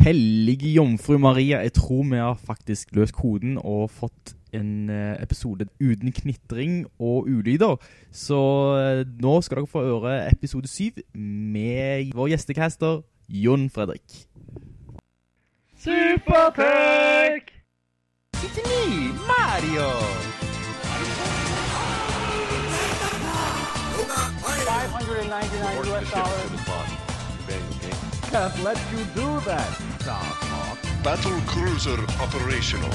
hellige jomfru Maria, jeg tror vi har faktisk løst koden og fått en eh, episode uten knitring og ulyder. Så eh, nå skal dere få høre episode 7 med vår gjestekaster Jon Fredrik. Supertech! It's me, Mario! 599 US dollars. Can't let you do that. Battle cruiser operational.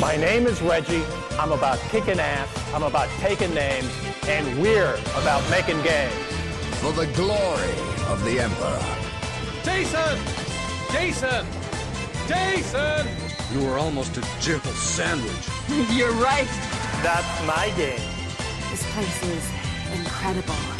My name is Reggie. I'm about kicking ass. I'm about taking names. And we're about making games. for the glory of the Emperor. Jason! Jason! Jason! You were almost a jibble sandwich. You're right. That's my game. This place is incredible.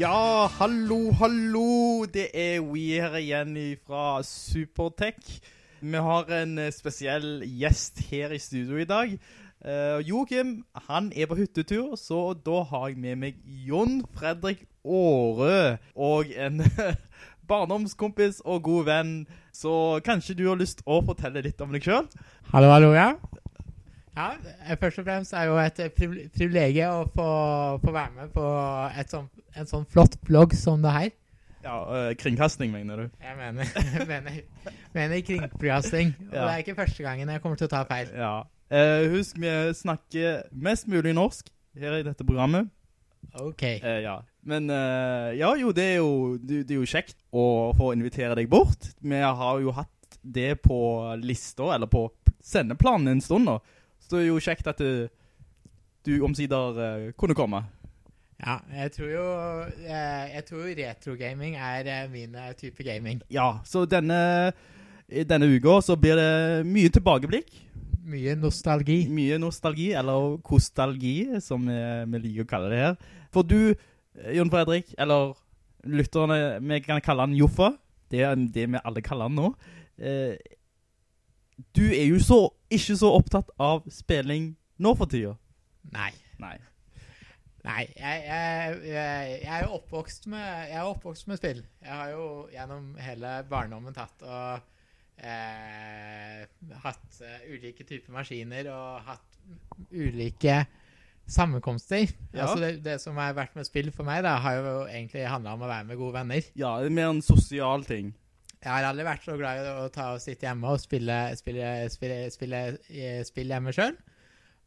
Ja, hallo, hallo. Det er we her igjen fra Supertech. Vi har en eh, spesiell gjest her i studio i dag. Uh, Joachim, han er på hyttetur, så da har jeg med meg Jon Fredrik Åre og en barndomskompis og god venn. Så kanskje du har lyst å fortelle litt om deg selv? Hallo, hallo, ja. Ja, eh, først og fremst er jo et privilegium å få, få være med på et sånn, en sånn flott blogg som det her. Ja, kringkastning kringkasting, mener du? Jeg mener, mener, mener kringkasting. Og Ja. det er ikke første gangen jeg kommer til å ta feil. Ja. Eh, husk, vi snakker mest mulig norsk her i dette programmet. Ok. Eh, ja. Men eh, ja, jo, det er jo, det, det er jo kjekt å få invitere deg bort. Vi har jo hatt det på lista, eller på sendeplanen en stund nå. Så det er jo kjekt at du, du omsider eh, kunne komme. Ja, jeg tror jo, eh, jeg tror retrogaming er eh, min eh, type gaming. Ja, så denne, i denne uka så blir det mye tilbakeblikk. Mye nostalgi. Mye nostalgi, eller kostalgi, som vi, vi liker å kalle det her. For du, eh, Jon Fredrik, eller lytterne, vi kan kalle han Joffa. Det er det vi alle kaller han nå. Eh, du er jo så, ikke så opptatt av spilling nå for tida. Nei. Nei. Nei, jeg, jeg, jeg, jeg er jo oppvokst med, jeg er oppvokst med spill. Jeg har jo gjennom hele barndommen tatt og eh, hatt eh, ulike typer maskiner og hatt ulike sammenkomster. Ja. Altså det, det som har vært med spill for meg, da, har jo egentlig handla om å være med gode venner. Ja, det er mer en sosial ting. Jeg har aldri vært så glad i å ta og sitte hjemme og spille, spille, spille, spille, spille spill hjemme sjøl.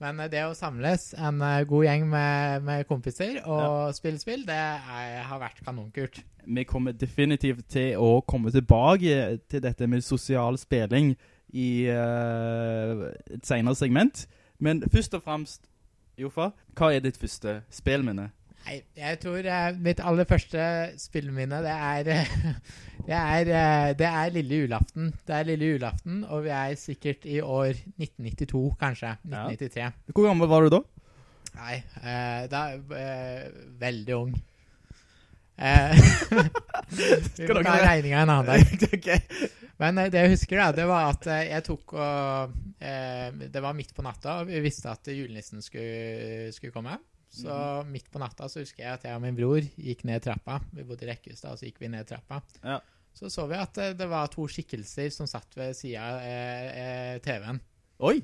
Men eh, det å samles en eh, god gjeng med, med kompiser og spille spill, det er, har vært kanonkult. Vi kommer definitivt til å komme tilbake til dette med sosial spilling i uh, et senere segment. Men først og fremst, Joffa, hva er ditt første spillminne? Nei, jeg tror eh, mitt aller første spillminne, det er det er, eh, det er lille julaften. Det er lille julaften, og vi er sikkert i år 1992, kanskje. 1993. Hvor gammel var du da? Nei, eh, da eh, Veldig ung. Eh, vi må ta regninga en annen dag. okay. Men eh, det jeg husker, da, det var at jeg tok og Det var midt på natta, og vi visste at julenissen skulle, skulle komme. Så Mhm. midt på natta så husker jeg at jeg og min bror gikk ned trappa. Vi bodde i rekkehus da, og så gikk vi ned trappa. Ja. Så så vi at eh, det var to skikkelser som satt ved sida av eh, eh, TV-en. Oi!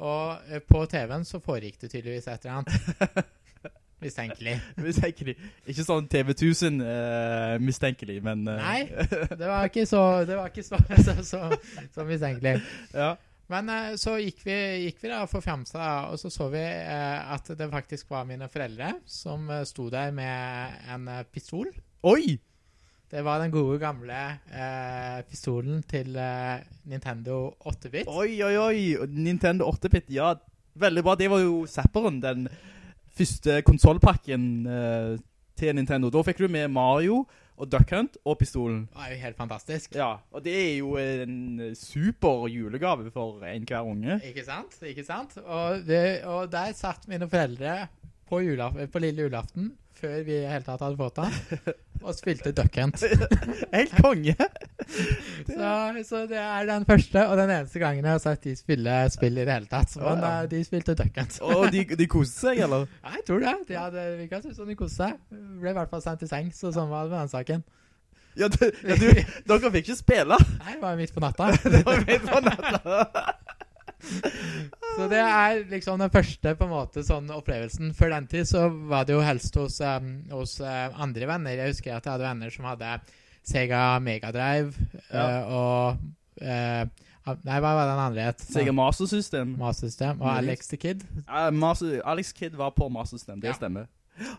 Og eh, på TV-en så foregikk det tydeligvis et eller annet. Mistenkelig. Mistenkelig. Ikke sånn TV 1000 eh, mistenkelig, men... eh, Nei, det var ikke så, det var ikke så, så, så, så mistenkelig. ja. Men eh, så gikk vi, gikk vi da for Framstad, og så så vi eh, at det faktisk var mine foreldre som eh, sto der med en pistol. Oi! Det var den gode gamle eh, pistolen til eh, Nintendo 8-bit. Oi, oi, oi! Nintendo 8-bit, ja. Veldig bra. Det var jo Zapperen, den første konsolpakken eh, til Nintendo. Da fikk du med Mario og Duck Hunt og pistolen. Det er jo helt fantastisk. Ja, og det er jo en super julegave for en hver unge. Ikke sant? Ikke sant? Og, det, og der satt mine foreldre på, julaf på lille julaften, før vi i hele tatt hadde fått han, og spilte Duck Hunt. Helt konge! så, så det er den første og den eneste gangen jeg har sett de spille spill i det hele tatt. Men Ja, ja. eh, de spilte Duck Hunt. Og de, de koste seg, eller? Ja, jeg tror det. De hadde virka som de koste seg. Ble i hvert fall sendt i seng, så sånn var det med den saken. Ja, du, ja du, dere fikk ikke spille. Nei, det var midt på natta. Det var midt på natta. Så det er liksom den første på en måte sånn opplevelsen. Før den tid så var det jo helst hos, um, hos eh, andre venner. Jeg husker at jeg hadde venner som hadde Sega Megadrive Ja. uh, og uh, Nei, hva var den andre het? Sega Master System. Master System. Og. Alex the Kid. Uh, Master, Alex Kid var på Master System, det Ja. stemmer.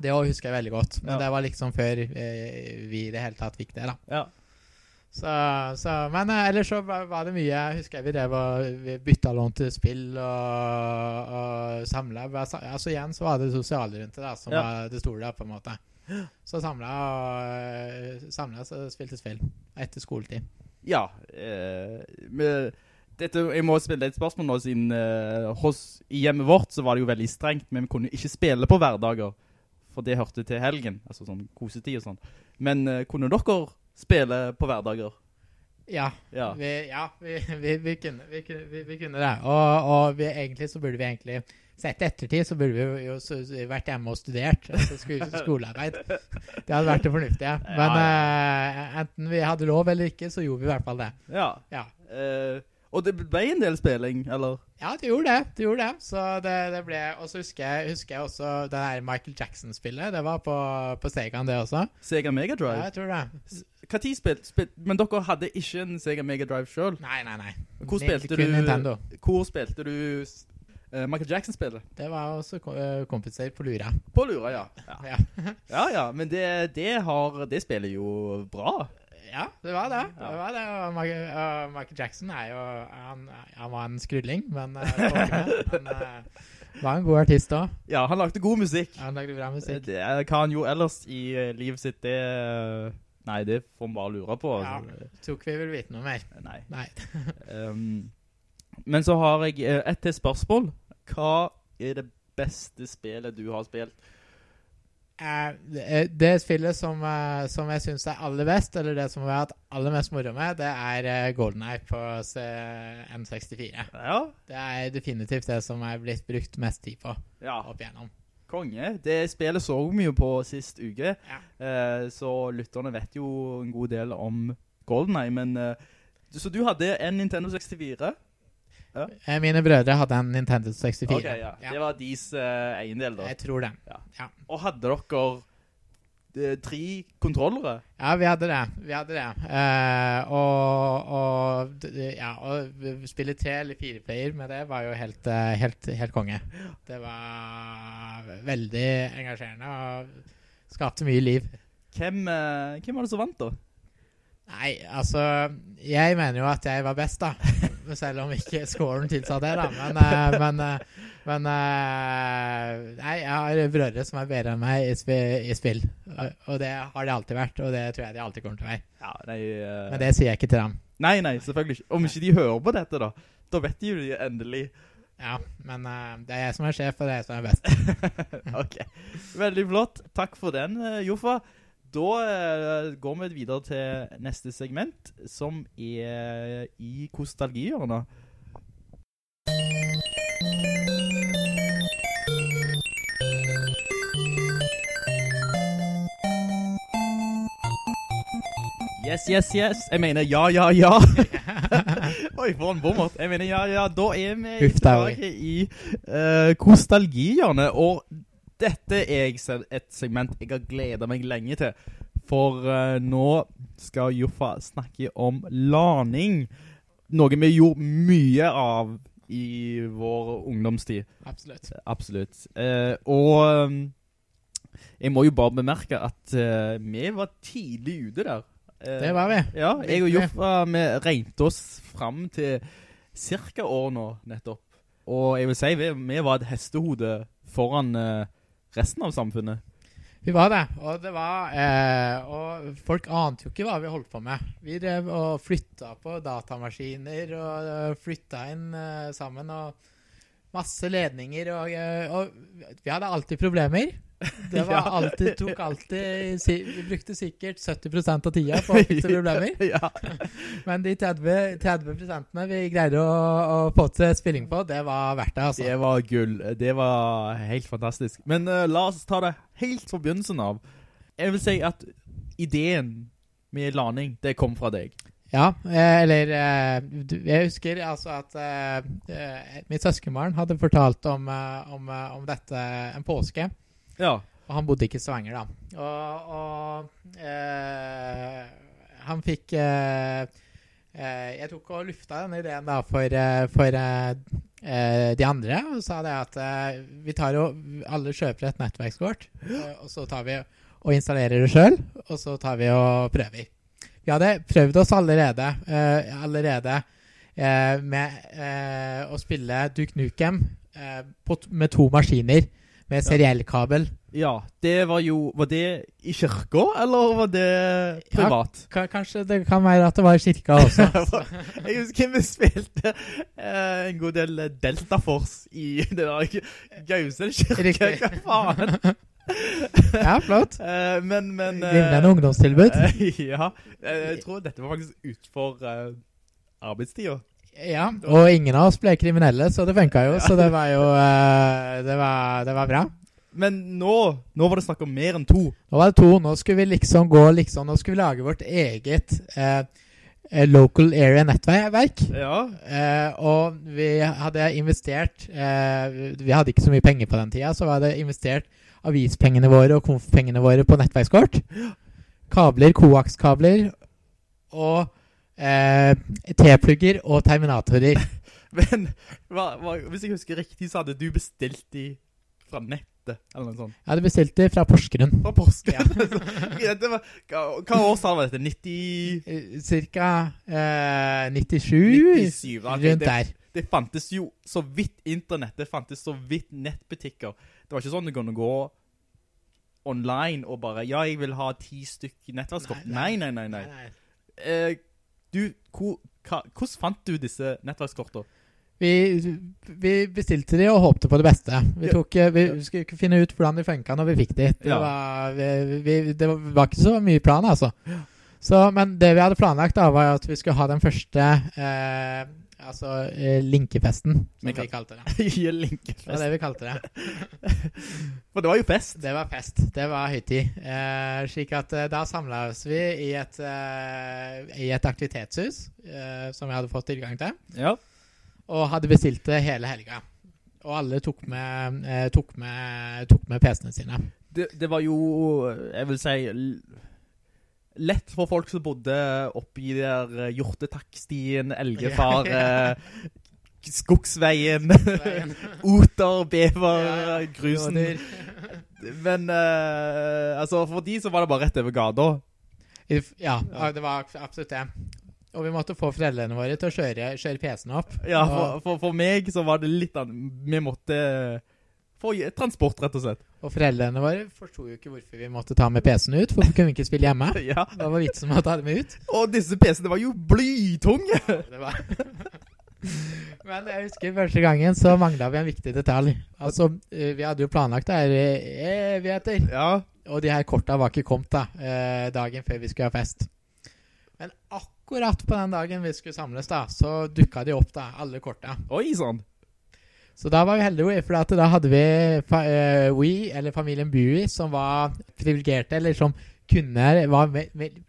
Det husker jeg veldig godt. Men Ja. det var liksom før eh, vi i det hele tatt fikk det, da. Ja. Så, så, men eh, ellers så var, det mye Jeg husker vi drev og vi bytta lån til spill og, og samla. Altså igjen så var det sosiale rundt det da som Ja. var det store, på en måte. Så samla og samla så spilte spill etter skoletid. Ja. Eh, med, dette, jeg må spille et spørsmål nå, siden uh, hos, i hjemmet vårt så var det jo veldig strengt, men vi kunne ikke spille på hverdager, for det hørte til helgen, altså sånn kosetid og sånn. Men uh, kunne dere spille på hverdager? Ja, Ja. vi, ja vi, vi, vi, kunne, vi, kunne, vi, vi kunne det. Og, og vi, egentlig så burde vi egentlig Sett ettertid så burde vi jo- vært hjemme og studert. Altså skolearbeid. Det hadde vært det fornuftige. Men eh, enten vi hadde lov eller ikke, så gjorde vi i hvert fall det. Ja. Ja, Eh, og det ble en del spilling, eller? ja det gjorde det. det gjorde det. Så det, det ble Og så husker husker jeg også det der Michael Jackson-spillet. Det var på, på Segaen, det også. Sega Mega Ja, jeg tror det. Hva tid spilte spil, Men dere hadde ikke en Sega Mega Drive selv? Nei, nei, nei. Hvor spilte du Nintendo. Hvor spilte du uh, Michael Jackson-spillet? Det var også eh, kompiser på Lura. På Lura, ja. ja. Ja. Ja, ja, men det, det, har, det spiller jo bra. Ja, det var det. Det, var det. Og Michael, Jackson er jo Han, han var en skrulling, men Han eh, var en god artist òg. Ja, han lagde god musikk. Han lagde bra musikk. Det er hva han gjorde ellers i eh, livet sitt, det eh, Nei, det får man bare lure på. Ja. tok vi vel vite noe mer. Nei. Nei. Um, men så har jeg eh, et til spørsmål. Hva er det beste spillet du har spilt? Eh, det, spillet som, eh, som jeg syns er aller best, eller det som vi har hatt aller mest moro med, det er uh, Golden Eye på C- M64. Ja, Det er definitivt det som er blitt brukt mest tid på ja. opp igjennom. konge. Det spillet så mye på sist uke, Ja. eh, så lytterne vet jo en god del om GoldenEye, men... eh, så du hadde en Nintendo 64? Eh, Mine brødre hadde en Nintendo 64. Okay, ja. Det var deres uh, eiendel da. Jeg tror det. Ja. Ja. Og hadde dere de, tre kontrollere? Ja, vi hadde det. Vi hadde det. Uh, og, og ja, å spille tre eller fire player med det var jo helt, uh, helt, helt konge. Det var veldig engasjerende og skapte mye liv. Hvem, eh, hvem var det som vant da? Nei, altså Jeg mener jo at jeg var best, da. Selv om ikke scoren tilsa det, da. Men, eh, men, eh, men eh, Nei, jeg har brødre som er bedre enn meg i, spi i spill. Og, det har de alltid vært, og det tror jeg de alltid kommer til å være. Ja, nei, uh... Men det sier jeg ikke til dem. nei, nei, selvfølgelig ikke. Om ikke de hører på dette da, da vet de jo det endelig. Ja, men uh, det er jeg som er sjef, og det er jeg som er best. ok, veldig flott. Takk for den, Joffa. Da eh, går vi videre til neste segment, som er i kostalgihjørnet. Yes, yes, yes. Jeg mener ja, ja, ja. Oi, for en bommert. Jeg mener ja, ja. Da er vi da, i uh, kostalgihjørnet, og dette er et segment jeg har gledet meg lenge til. For uh, nå skal Joffa snakke om laning. Noe vi gjorde mye av i vår ungdomstid. Absolutt. Absolutt. Uh, og um, jeg må jo bare bemerke at uh, vi var tidlig ute der. Det var vi. Ja, jeg og Juffa, Joffa, vi regnet oss frem til cirka år nå, nettopp. Og jeg vil si, vi, vi var et hestehode foran resten av samfunnet. Vi var det, og det var eh, Og folk ante jo ikke hva vi holdt på med. Vi drev og flytta på datamaskiner og uh, flytta inn eh, sammen og masse ledninger og, eh, og vi hadde alltid problemer. Det var alltid, tok alltid Vi brukte sikkert 70% av tida på å fikse problemer. ja. Men de 30, 30 vi greide å, å få til spilling på, det var verdt det, altså. Det var gull. Det var helt fantastisk. Men uh, la oss ta det helt fra begynnelsen av. Jeg vil si at ideen med landing, det kom fra deg. Ja, eh, eller eh, Jeg husker altså at mitt søskenbarn hadde fortalt om, om, om dette en påske. Ja. Og han bodde ikke i Stavanger, da. Og, og eh, han fikk eh, eh, Jeg tok og lufta denne ideen da for, eh, for eh, eh, de andre, og sa det at vi tar jo Alle kjøper et nettverkskort, og så tar vi og installerer det sjøl, og så tar vi og prøver. Vi hadde prøvd oss allerede, allerede med å spille Duke Nukem med to maskiner med seriellkabel. ja. Det var jo Var det i kirka, eller var det privat? Ja, Kanskje det kan være at det var i kirka også. Jeg husker vi spilte eh, en god del Delta Force i det der Gausel kirke. Hva faen? ja, flott. Eh, men, men Glimrende ungdomstilbud. eh, ja. Eh, Jeg tror dette var faktisk utfor eh, arbeidstida. Ja, og ingen av oss ble kriminelle, så det funka jo. Så det var jo eh, det, var, det var bra. Men nå, nå var det snakk om mer enn to. Nå var det to. Nå skulle vi liksom gå liksom Nå skulle vi lage vårt eget eh, eh, local area nettverk. Ja. Eh, og vi hadde investert eh, Vi hadde ikke så mye penger på den tida, så vi hadde investert avispengene våre og konfpengene våre på nettverkskort. Kabler, koakskabler og eh, T-plugger og terminatorer. Men hva, hva, hvis jeg husker riktig, så hadde du bestilt de fra nettet, eller noe sånt. Jeg hadde bestilt de fra Porsgrunn. Fra Porsgrunn? Ja. Var, hva, hva årstall var dette? 90... Eh, Cirka eh, 97, 97, da. Ok, rundt det- der. Det fantes jo så vidt internett, det fantes så vidt nettbutikker. Det var ikke sånn du kunne gå online og bare, ja, jeg vil ha ti stykker nettverkskort. Nei, Nei, nei, nei, nei. Eh, du, hvor, hva, hvordan fant du disse nettverkskortene? Vi, vi bestilte de og håpte på det beste. Vi, tok, eh, vi skulle ikke finne ut hvordan de funka når vi fikk de. Det, Ja. var, vi, vi, det var ikke så mye plan, altså. Så, men det vi hadde planlagt, da, var at vi skulle ha den første eh, Altså eh, linkefesten, som Vi vi, kalte det. Gi Det var det vi kalte det. For det var jo fest. Det var fest. Det var høytid. Eh, slik at eh, da samla oss vi i et, eh, i et aktivitetshus eh, som vi hadde fått tilgang til. Ja. Og hadde bestilt det hele helga. Og alle tok med, eh, tok med, tok med PC-ene sine. Det, det var jo, jeg vil si, lett for folk som bodde oppe i der eh, hjortetakstien, Elgefar, skogsveien, oter, bever, Ja, grusen. Men uh, altså, for de så var det bare rett over gata. Ja, ja, det var absolutt det. Og vi måtte få foreldrene våre til å kjøre, kjøre PC-en opp. Ja, for, for, for meg så var det litt annet. Vi måtte få transport, rett og slett. Og foreldrene våre forsto jo ikke hvorfor vi måtte ta med PC-en ut, for vi kunne ikke spille hjemme. Ja. Det var vitsen med å ta dem ut. Og disse PC-ene var jo blytunge. Det var Men jeg husker første gangen så mangla vi en viktig detalj. Altså, eh, vi hadde jo planlagt det her i evigheter. Ja, Og de her korta var ikke kommet da, eh, dagen før vi skulle ha fest. Men akkurat på den dagen vi skulle samles, da, så dukka de opp, da, alle korta. oi sånn. Så da var vi heldige, for da hadde vi fa eh, We, eller familien Bui, som var privilegerte, eller som kunne Var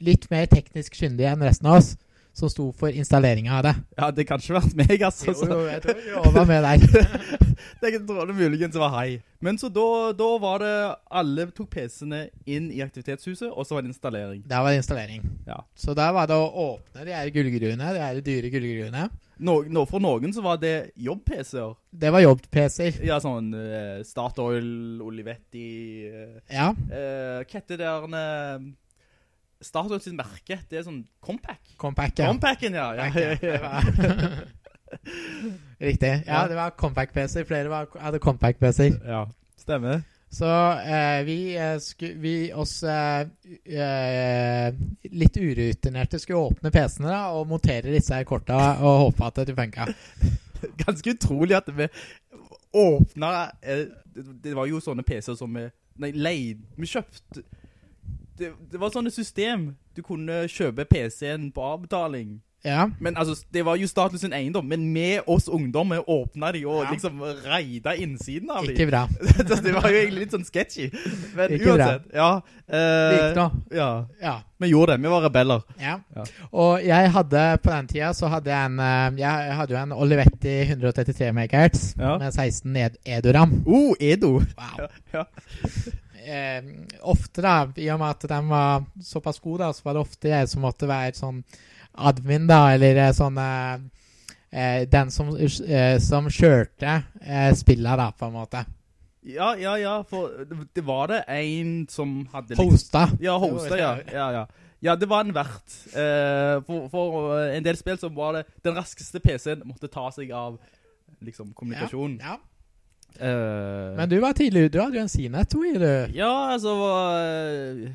litt mer teknisk kyndige enn resten av oss, som sto for installeringa av det. Ja, det kan ikke vært meg, altså. Jo, jo, jeg tror vi var med der. Det tror det muligens var hei. Men så da, da var det Alle tok PC-ene inn i aktivitetshuset, og så var det installering. Der var det installering. Ja. Så da var det å åpne de her gullgruene, de her dyre gullgruene. Nå, no, for noen så var det jobb-PC-er. Det var jobb-PC-er. Ja, sånn uh, Statoil, Olivetti uh, Ja. Uh, Hva heter det der Statoil sitt merke? Det er sånn Compact. Compact, ja. Compacken, ja. ja, ja, ja. Riktig. Ja, det var compact-PC. Flere var, hadde compact-PC-er. ja. Stemmer. Så eh, vi, eh, sku, vi oss eh, eh, litt urutinerte skulle åpne PC-ene da, og montere disse her korta og håpe at det funka. Ganske utrolig at vi åpna eh, det, det var jo sånne PC-er som vi, nei, leid, vi kjøpte, det, det var sånne system, du kunne kjøpe PC-en på avbetaling, Ja. men altså, det var jo staten sin eiendom, men med oss ungdommer åpnet de og Ja. liksom reida innsiden av Ikke de. bra. Det var jo egentlig litt sånn sketchy, men Ikke bra. uansett, ja. eh, Gikk nå. Ja, Ja. vi gjorde det, vi var rebeller. Ja. Ja. Og jeg hadde på den tida så hadde jeg en eh, Jeg hadde jo en Olivetti 133 MHz med 16 ed Edoram. Oh, Edo! Wow. Ja. Eh, ofte, da, i og med at den var såpass god, da, så var det ofte jeg som måtte være sånn admin, da, eller sånn eh, eh, Den som, eh, som kjørte eh, spillet, da, på en måte. Ja, ja, ja, for det- var det en som hadde liksom- Hosta. Ja, hosta, ja. ja, ja. Ja, det var en vert. Eh, for, for eh, en del spill så var det den raskeste PC-en måtte ta seg av liksom kommunikasjon. Ja. Eh, Men du var tidlig Du hadde jo en CNET tror jeg, du. Ja, altså uh,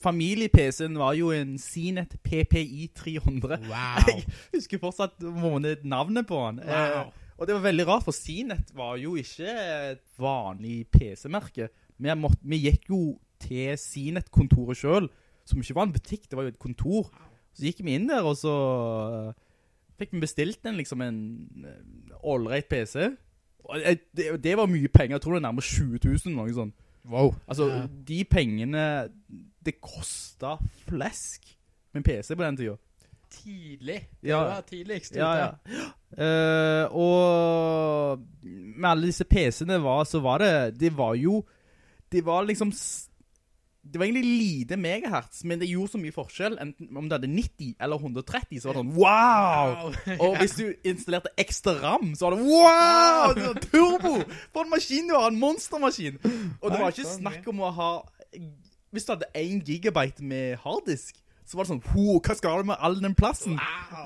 Familie-PC-en var jo en CNET PPI 300. Wow. Jeg husker fortsatt måned navnet på den. Wow. Uh, og det var veldig rart, for CNET var jo ikke et vanlig PC-merke. Vi, vi gikk jo til CNET-kontoret selv, som ikke var en butikk, det var jo et kontor. Så gikk vi inn der, og så eh, fikk vi bestilt en, liksom en eh, all-right PC. Eh, det, det var mye penger, jeg tror det er nærmere 20 000, noe sånt. Wow. Altså, Ja. de pengene, det kostet flesk med PC på den tiden. Tidlig. Ja. Det var tidligst. Ja, ja. Uh, og med alle disse PC-ene var, så var det, det var jo, det var liksom, det var egentlig lite megahertz, men det gjorde så mye forskjell, enten om det hadde 90 eller 130, så var det sånn, wow! Og hvis du installerte ekstra RAM, så var det wow! Det var turbo! For en maskin du har, en monstermaskin! Og det var ikke snakk om å ha, hvis du hadde 1 gigabyte med harddisk, så var det sånn, hva skal du med all den plassen?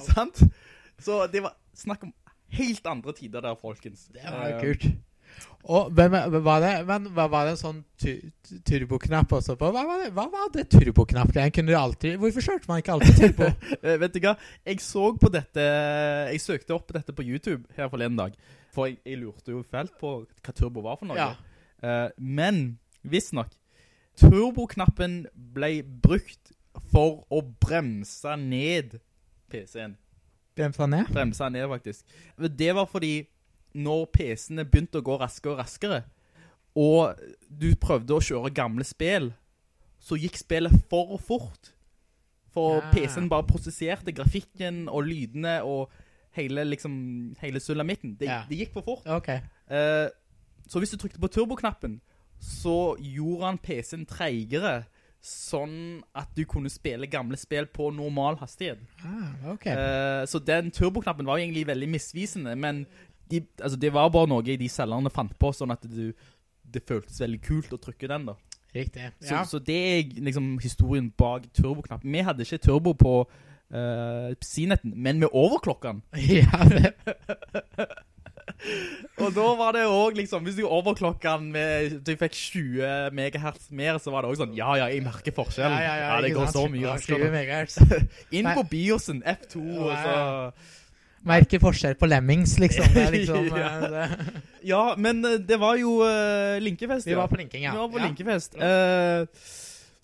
Sant? Så det var snakk om helt andre tider der, folkens. Det var jo Eh, kult. Og hvem, var det, men, var det en sånn tu, tu- turboknapp også på? Hva var det, hva var det turboknapp? Alltid, hvorfor kjørte man ikke alltid turbo? Eh, vet du hva? Jeg så på dette, jeg søkte opp dette på YouTube her forleden dag, for jeg, jeg lurte jo fælt på hva turbo var for noe. Ja. Eh, men, visst nok, turboknappen ble brukt for å bremse ned PC-en. Bremsa ned? Bremsa ned, faktisk. Det var fordi når PC-ene begynte å gå raskere og raskere, og du prøvde å kjøre gamle spill, så gikk spillet for fort. For Ja. PC-en bare prosesserte grafikken og lydene og hele, liksom, hele sulamitten. Det, Ja. det gikk for fort. Okay. Uh, så hvis du trykte på turboknappen, så gjorde han PC-en treigere, sånn at du kunne spille gamle spill på normal hastighet. Ah, okay. uh, så den turboknappen var jo egentlig veldig misvisende, men de, altså det var bare noe de selgerne fant på, sånn at du, det føltes veldig kult å trykke den da. Riktig. Så, Ja. så det er liksom historien bak turboknappen. Vi hadde ikke turbo på uh, C-netten, men med overklokken. ja, det, Og da var det også liksom, hvis du overklokken med, du fikk 20 megahertz mer, så var det også sånn, ja, ja, jeg merker forskjellen. ja, ja, ja, det går sant? så mye Ja, raskere. 20 megahertz. Inn på BIOSen, F2, og Ja, så... Merker forskjell på lemmings, liksom. Det er liksom Ja. eh, det. Ja, men eh, det var jo uh, linkefest, Vi var på linking, ja. Vi var på ja. linkefest. Uh,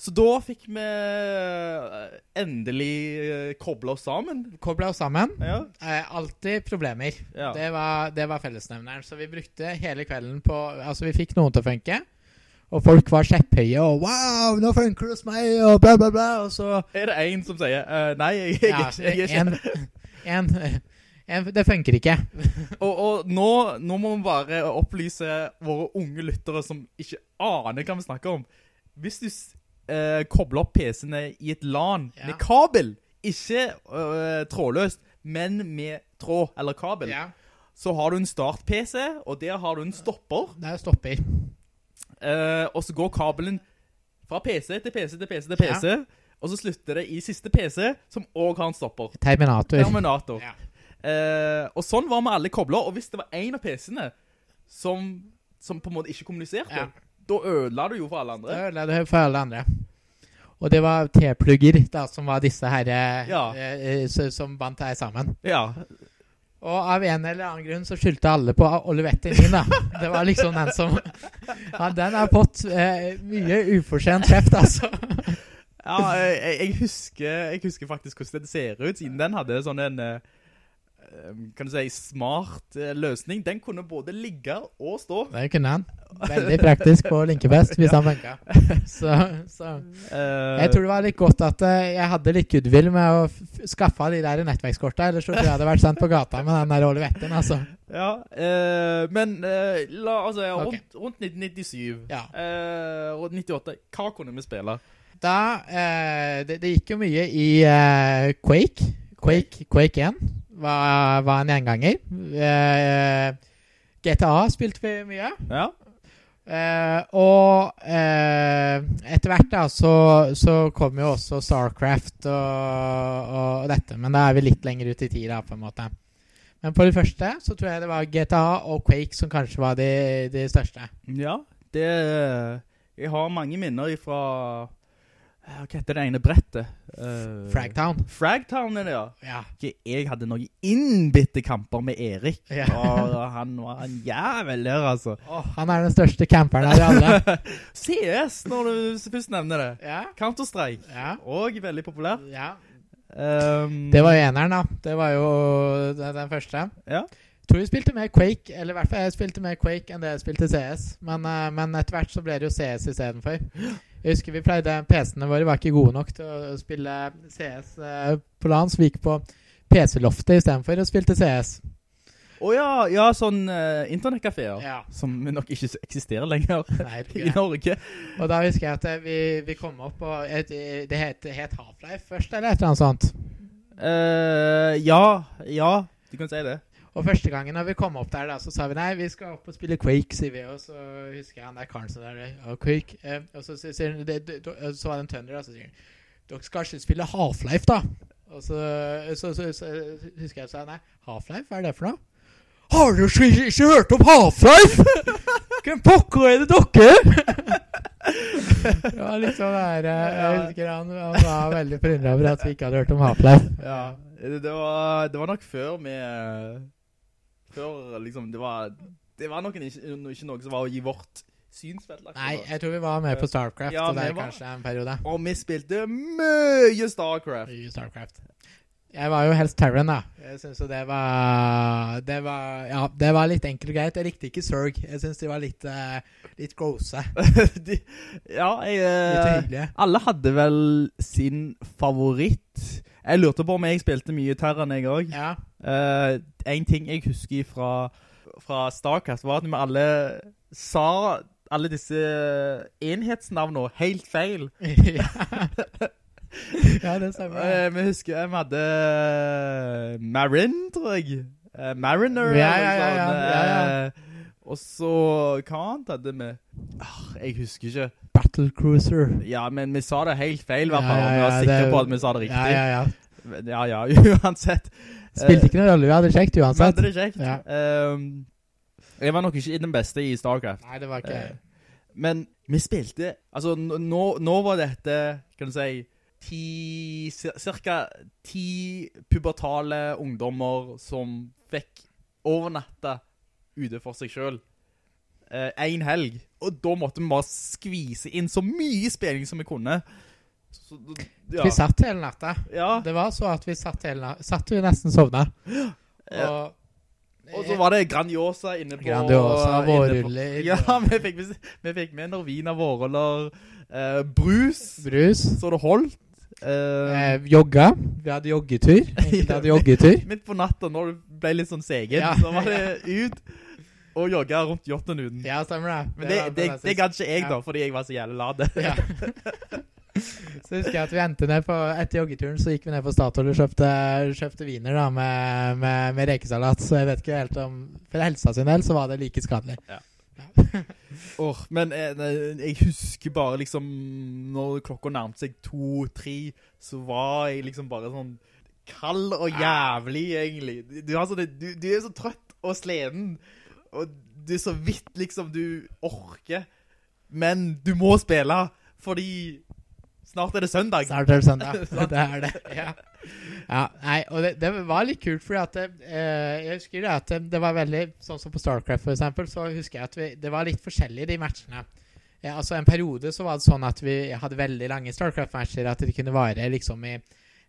så da fikk vi endelig kobla oss sammen. Kobla oss sammen. Ja. Eh, alltid problemer. Ja. Det, var, det var fellesnevneren. Så vi brukte hele kvelden på Altså, vi fikk noen til å funke. Og folk var kjepphøye og 'Wow, nå funker det hos meg', og bla, bla, bla. Og så Er det en som sier uh, Nei, jeg, jeg, Ja, jeg, jeg, en, en, en Det funker ikke. Og, og nå, nå må vi bare opplyse våre unge lyttere som ikke aner hva vi snakker om. Hvis du uh, kobler opp PC-ene i et LAN Ja. med kabel, ikke eh, trådløst, men med tråd eller kabel, Ja. så har du en start-PC, og der har du en stopper. Der stopper. Eh, og så går kabelen fra PC til PC til PC til PC, og så slutter det i siste PC, som også har en stopper. Terminator. Terminator. Ja. Eh, og sånn var vi alle koblet, og hvis det var en av PC-ene som, som på en måte ikke kommuniserte, Ja. da ødela du jo for alle andre. Da ødela det for alle andre. Og det var T-plugger da, som var disse her eh, Ja. eh, som bandt deg sammen. Ja. Og av en eller annen grunn så skyldte alle på Olivetti min, da. Det var liksom den som ja, Den har fått eh, mye ufortjent kjeft, altså. Ja, jeg, jeg, husker, jeg husker faktisk hvordan det ser ut, siden den hadde sånn en eh, kan du si, smart eh, løsning. Den kunne både ligge og stå. Det kunne han. Veldig praktisk på Linkefest, hvis han funka. Så, så. Eh, Jeg tror det var litt godt at eh, jeg hadde litt goodwill med å skaffe de der nettverkskorta, ellers så tror jeg hadde vært sendt på gata med den der olivetten, altså. Ja, eh, men eh, la, altså, ja, rundt, rundt 1997 Ja. eh, og 98, hva kunne vi spille? Da eh, det, det gikk jo mye i eh, Quake. Quake. Quake 1 var, var en gjenganger. Uh, GTA spilte vi mye. Ja, Uh, og uh, etter hvert da så, så kom jo også Starcraft og, og dette, men da er vi litt lenger ut i tid da, på en måte. Men på det første så tror jeg det var GTA og Quake som kanskje var de, de største. ja det, jeg har mange minner fra, hva heter det ene brettet? Uh, Fragtown. Fragtown er det, ja. Ja. Jeg hadde noen innbitte kamper med Erik, Ja. og han var en jævel der, altså. Han er den største camperen av de alle. CS, når du først nevner det. ja. Counter-Strike, Ja. og veldig populær. ja. Um, Det var jo eneren, da. Det var jo den første. Ja. Tror vi spilte mer Quake, eller i hvert fall jeg spilte mer Quake enn det jeg spilte CS. Men, eh, men etter hvert så ble det jo CS istedenfor. Jeg husker vi pleide PC-ene våre var ikke gode nok til å spille CS eh, på LAN, så vi gikk på PC-loftet istedenfor og spilte CS. Å ja, ja, sånn uh, internettkaféer. Ja. Som nok ikke eksisterer lenger Nei, i. Norge. Og da husker jeg at eh, vi, vi kom opp og et, Det het, het Half-Life først, eller et eller annet sånt. Uh, ja, ja, du kan si det. Og første gangen når vi kom opp der, da, så sa vi nei, vi skal opp og spille Quake, sier vi. Og så husker jeg han der karen som der og Quake. Eh, og så sier han Så var det en tønder, da, så sier han dere skal ikke spille Half-Life, da. Og så, så, så, så husker jeg sa nei, Half-Life, hva er det for noe? Har du ikke, ikke hørt om Half-Life? Hvem pokker er det dere? det var liksom der eh, Jeg husker han, han var veldig forundra over at vi ikke hadde hørt om Half-Life. Ja, det det var, det var nok før vi Før liksom Det var, det var nok ikke, ikke noe som var å gi vårt synsfelt. Nei, jeg tror vi var med på Starcraft, Ja, og det er var- kanskje en periode. Og vi spilte mye Starcraft. Mye Starcraft. Jeg var jo helst Terran, da. Jeg syns jo det var Det var Ja, det var litt enkelt og greit. Jeg likte ikke Zerg. Jeg syns de var litt uh, Litt grosse. De, ja, jeg Litt eh, hyggelige. Alle hadde vel sin favoritt. Jeg lurte på om jeg spilte mye Terran, jeg òg. Ja. En ting jeg husker fra, fra Starcast, var at vi alle sa alle disse enhetsnavnene helt feil. ja. ja, det stemmer. Uh, vi husker vi hadde eh, Marin, tror jeg. Uh, Mariner. Ja, ja, ja, ja, ja, ja. eh, og så Hva annet hadde vi? Ah, jeg husker ikke. Battlecruiser. Ja, men vi sa det helt feil, i hvert Ja, fall. ja, Vi var sikre på at vi sa det Ja, riktig. ja, ja. Ja, ja, uansett. Spilte ikke noen rolle. Vi hadde det kjekt uansett. Vi hadde det kjekt. Ja. Um, jeg var nok ikke den beste i Starcraft. Nei, det var ikke uh, Men vi spilte Altså, nå, nå var dette, kan du si ti, cir- Cirka ti pubertale ungdommer som fikk overnatta ute for seg sjøl. Én helg. Og da måtte vi bare skvise inn så mye spilling som vi kunne. Så, ja. Vi satt hele natta. ja. Det var så at vi satt hele natta. Satt vi nesten sovna. Ja. Og Og så var det Grandiosa inne på Grandiosa, vårruller. Ja, vi fikk, vi fikk med Norvina vårruller, eh, brus, brus. så det holdt. Eh, Eh, jogga. Vi hadde joggetur. Vi hadde joggetur. midt på natta, når du ble litt sånn segen, så var det ut og jogge rundt Jottenuden. Ja, stemmer det. Men det, det, det, det, det ikke jeg da, fordi jeg var så jævlig lade. Ja. Så husker jeg at vi endte ned på Etter joggeturen så gikk vi ned på Statoil og kjøpte, kjøpte viner da med, med, med rekesalat. Så jeg vet ikke helt om For helsa sin del så var det like skadelig. Åh, men eh, men jeg husker bare liksom Når klokka nærmte seg to-tre, så var jeg liksom bare sånn kald og jævlig, egentlig. Du, altså, du, du er så trøtt og sleden, og du er så vidt liksom du orker. Men du må spille, fordi snart er det søndag. Snart er det søndag. Det er det. Ja. Ja, nei, og det, det var litt kult, fordi at eh, Jeg husker det at det, det var veldig Sånn som på Starcraft, for eksempel, så husker jeg at vi, det var litt forskjellig, de matchene. Ja, altså En periode så var det sånn at vi hadde veldig lange Starcraft-matcher, at de kunne vare liksom i,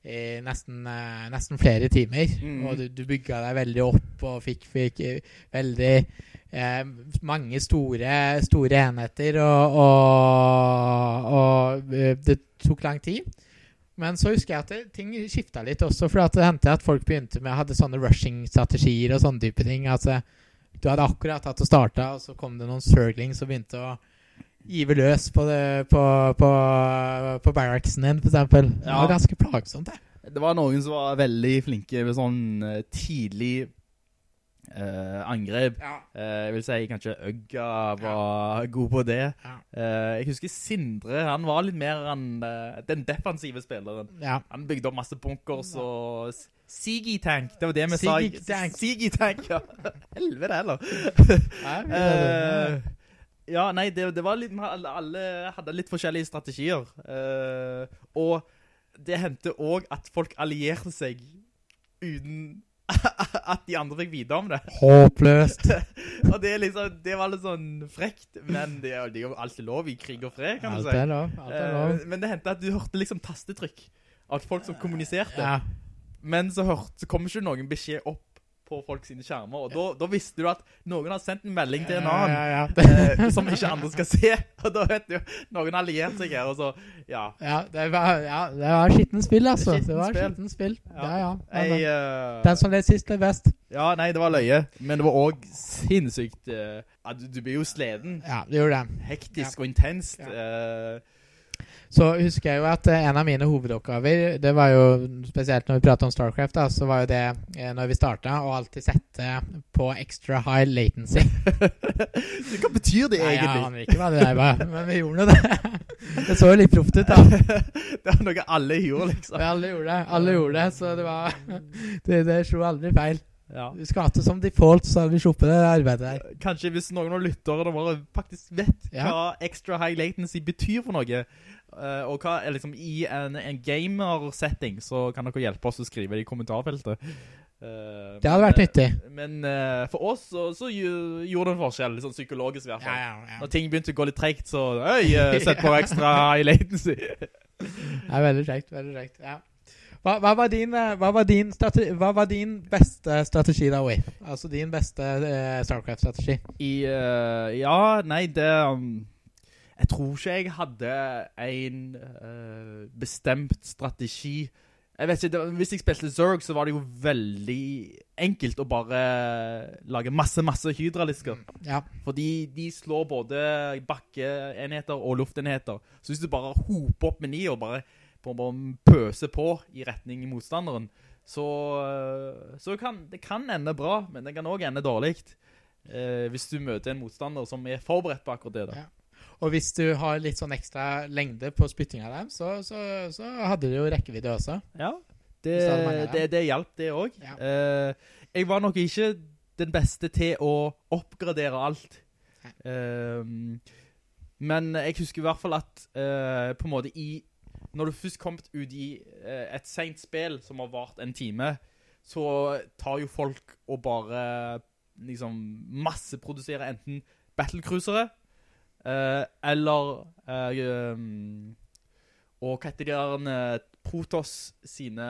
i nesten, eh, nesten flere timer. Mm. Og du, du bygga deg veldig opp og fikk, fikk eh, veldig eh, mange store, store enheter, og, og, og eh, det tok lang tid. Men så husker jeg at det, ting skifta litt også, for det hendte at folk begynte med hadde sånne rushing-strategier og sånne type ting. Altså, du hadde akkurat hatt og starta, og så kom det noen surglings som begynte å give løs på, det, på, på, på barracksen din, for eksempel. Det var ganske plagsomt, det. Det var noen som var veldig flinke ved sånn eh, tidlig eh, angrep. Ja. Uh, jeg vil si kanskje Øgga var god på det. Ja. Uh, jeg husker Sindre, han var litt mer eh, den defensive spilleren. ja. Han bygde opp masse bunkers og s- Sigi-tank, det var det vi sa. Sigi-tank. Sigi-tank, ja. Helvete heller. Ja, ja, nei, det, det var litt, alle, hadde litt forskjellige strategier. Og det hendte også at folk allierte seg uten at de andre fikk vite om det. Håpløst. og det, liksom, det var litt sånn frekt, men det, er- det er jo alltid lov i krig og fred, kan du Alt si. er lov. Alt er lov. Eh, men det hendte at du hørte liksom tastetrykk at folk som kommuniserte. Ja. Men så, hørte, så kom ikke noen beskjed opp på folk sine skjermer, og da, da visste du at noen har sendt en melding til en annen. Ja, ja, ja. eh, som ikke andre skal se. Og da vet du, noen har liert seg her, og så, ja. Ja, det var, ja, det var skitten spill, altså. Skittent Det var skitten spill. Ja, ja. Men, uh... den som det sist, er best. ja, nei, det var løye. Men det var også sinnssykt, uh, du, du blir jo sleden. Ja, det gjorde det. Hektisk og intenst. Ja. Så husker jeg jo at eh, en av mine hovedoppgaver, det var jo spesielt når vi pratet om Starcraft, da, så var jo det eh, når vi starta, å alltid sette på extra high latency. hva betyr det Nei, jeg egentlig? aner ikke hva det der var, men vi gjorde nå det. Det så jo litt proft ut, da. det var noe alle gjorde, liksom. Vi alle gjorde det, alle gjorde det, så det var Det, det slo aldri feil. Ja. Vi skulle hatt det som default, så hadde vi sluppet det arbeidet der. Kanskje hvis noen av lytterne våre faktisk vet Ja. hva extra high latency betyr for noe, eh, og hva er liksom i en, en gamer-setting, så kan dere hjelpe oss å skrive det i kommentarfeltet. Uh, Det hadde vært eh, nyttig. Men uh, for oss så, så gjorde det en forskjell, litt sånn psykologisk i hvert fall. Ja, ja, ja. Når ting begynte å gå litt tregt, så Øy, eh, sett på ekstra high latency. Det er veldig kjekt. Veldig kjekt. Ja. Hva, hva, var din, eh, hva, var din strategi, hva var din beste strategi da, Wave? Altså din beste eh, Starcraft-strategi? I, eh, ja, nei, det um, Jeg tror ikke jeg hadde en uh, bestemt strategi. Jeg vet ikke, det, Hvis jeg spilte Zerg, så var det jo veldig enkelt å bare lage masse, masse hydralisker. Ja. Fordi de slår både bakkeenheter og luftenheter. Så hvis du bare hoper opp meny og bare, på, å pøse på i retning motstanderen, så, eh, så kan det kan ende bra, men det kan også ende dårligt Eh, hvis du møter en motstander som er forberedt på akkurat det. da. Ja. Og hvis du har litt sånn ekstra lengde på spyttingen av dem, så, så, så hadde du jo rekkevidde også. Ja, det, det, det hjalp det også. Ja. Eh, jeg var nok ikke den beste til å oppgradere alt. Eh, men jeg husker i hvert fall at eh, på en måte i Når du først kom ut i eh, et sent spill som har vært en time, så tar jo folk og bare liksom masseproduserer enten battlecruisere eh, eller eh, um, Og hva heter de der eh, Protoss sine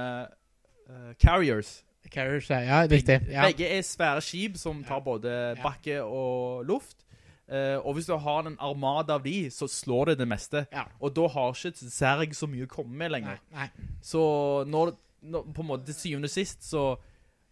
eh, carriers? Carriers, ja, ja, riktig. Ja. Begge er svære skib som tar både bakke og luft. Eh, og hvis du har en armada av de, så slår det det meste. Ja. Og da har ikke Zerg så mye å komme med Nei, lenger. nei. Så når, når på en måte til syvende og sist, så,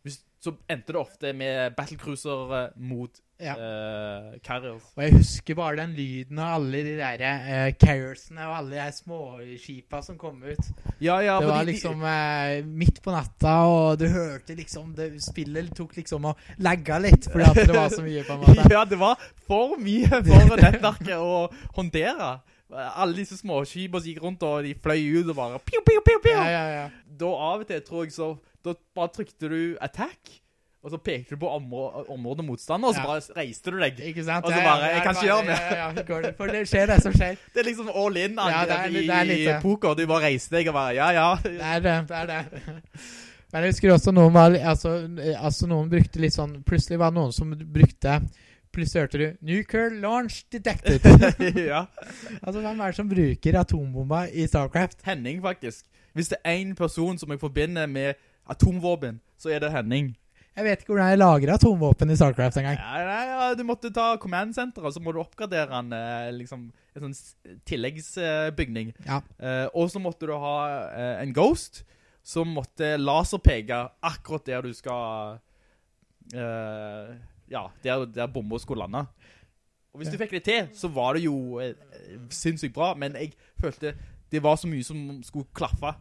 hvis, så endte det ofte med battlecruiser mot Ja. Uh, carriers. Og jeg husker bare den lyden av alle de der uh, carriersene og alle de småskipa som kom ut. Ja, ja, det var liksom eh, midt på natta, og du hørte liksom det, Spillet tok liksom og lagga litt fordi at det var så mye, på en måte. ja, det var for mye for nettverket å håndtere. Alle disse småskipene som gikk rundt, og de fløy ut og bare piu, piu, piu, piu. Ja, ja, ja. Da av og til, tror jeg, så da bare trykte du attack, og så pekte du på områ området motstander, og så bare reiste du deg. Ikke sant? Og så bare, jeg kan ikke gjøre mer. Ja, ja, går det, for det skjer det som skjer. Det er liksom all in Ja, det er i, det er litt i poker. Du bare reiser deg og bare, ja, ja. Det er det. det, er det. Men jeg husker også noen var altså, altså noen brukte litt sånn Plutselig var det noen som brukte Plutselig hørte du 'Nuclear launch detected'. ja. altså, hvem er det som bruker atombomba i Starcraft? Henning, faktisk. Hvis det er en person som jeg forbinder med atomvåpen, så er det Henning. Jeg vet ikke hvordan jeg lager atomvåpen i Starcraft engang. Ja, nei, ja, du måtte ta command center, og så må du oppgradere den, eh, liksom, en sånn tilleggsbygning. Ja. Uh, og så måtte du ha uh, en ghost, som måtte laserpeke akkurat der du skal, Uh, ja, der, der bomber skulle lande. Og hvis du fikk det til, så var det jo sinnssykt bra, men jeg følte det var så mye som skulle klaffe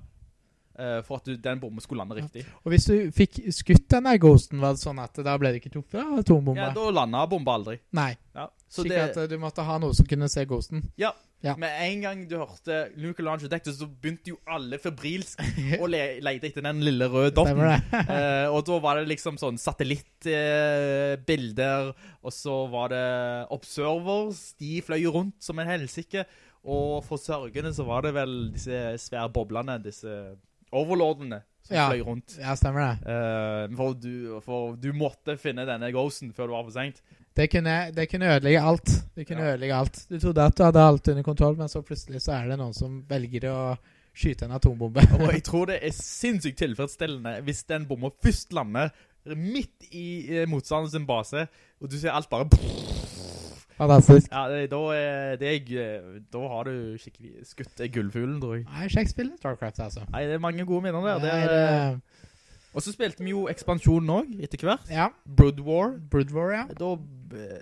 for at du, den bomben skulle lande riktig. Og hvis du fikk skutt denne ghosten, var det sånn at da ble det ikke truffet av atombomba? Ja, da landet bomba aldri. Nei. Ja. Så Slik det, at eh, du måtte ha noe som kunne se ghosten. Ja. Ja. Men en gang du hørte Luke Lange dekte, så begynte jo alle febrilsk å le leide etter den lille røde dotten. Eh, og da var det liksom sånn satellittbilder, og så var det observers, de fløy rundt som en helsikke, og for sørgene så var det vel disse svære boblene, disse overlordene som Ja. fløy rundt. Ja, stemmer det. Uh, for, du, for du måtte finne denne ghosten før det var for sent. Det kunne, det kunne ødelegge alt. Det kunne Ja. ødelegge alt. Du trodde at du hadde alt under kontroll, men så plutselig så er det noen som velger å skyte en atombombe. Og jeg tror det er sinnssykt tilfredsstillende hvis den bomber først lander midt i eh, motstanders base, og du ser alt bare Fantastisk. Ja, det, da, er, det er, da har du skikkelig skutt gullfuglen, tror jeg. Nei, sjekk spillet Starcraft, altså. Nei, det er mange gode minner der. Det er, og så spilte vi jo ekspansjonen også, etter hvert. ja. Brood War. Brood War, ja. Da,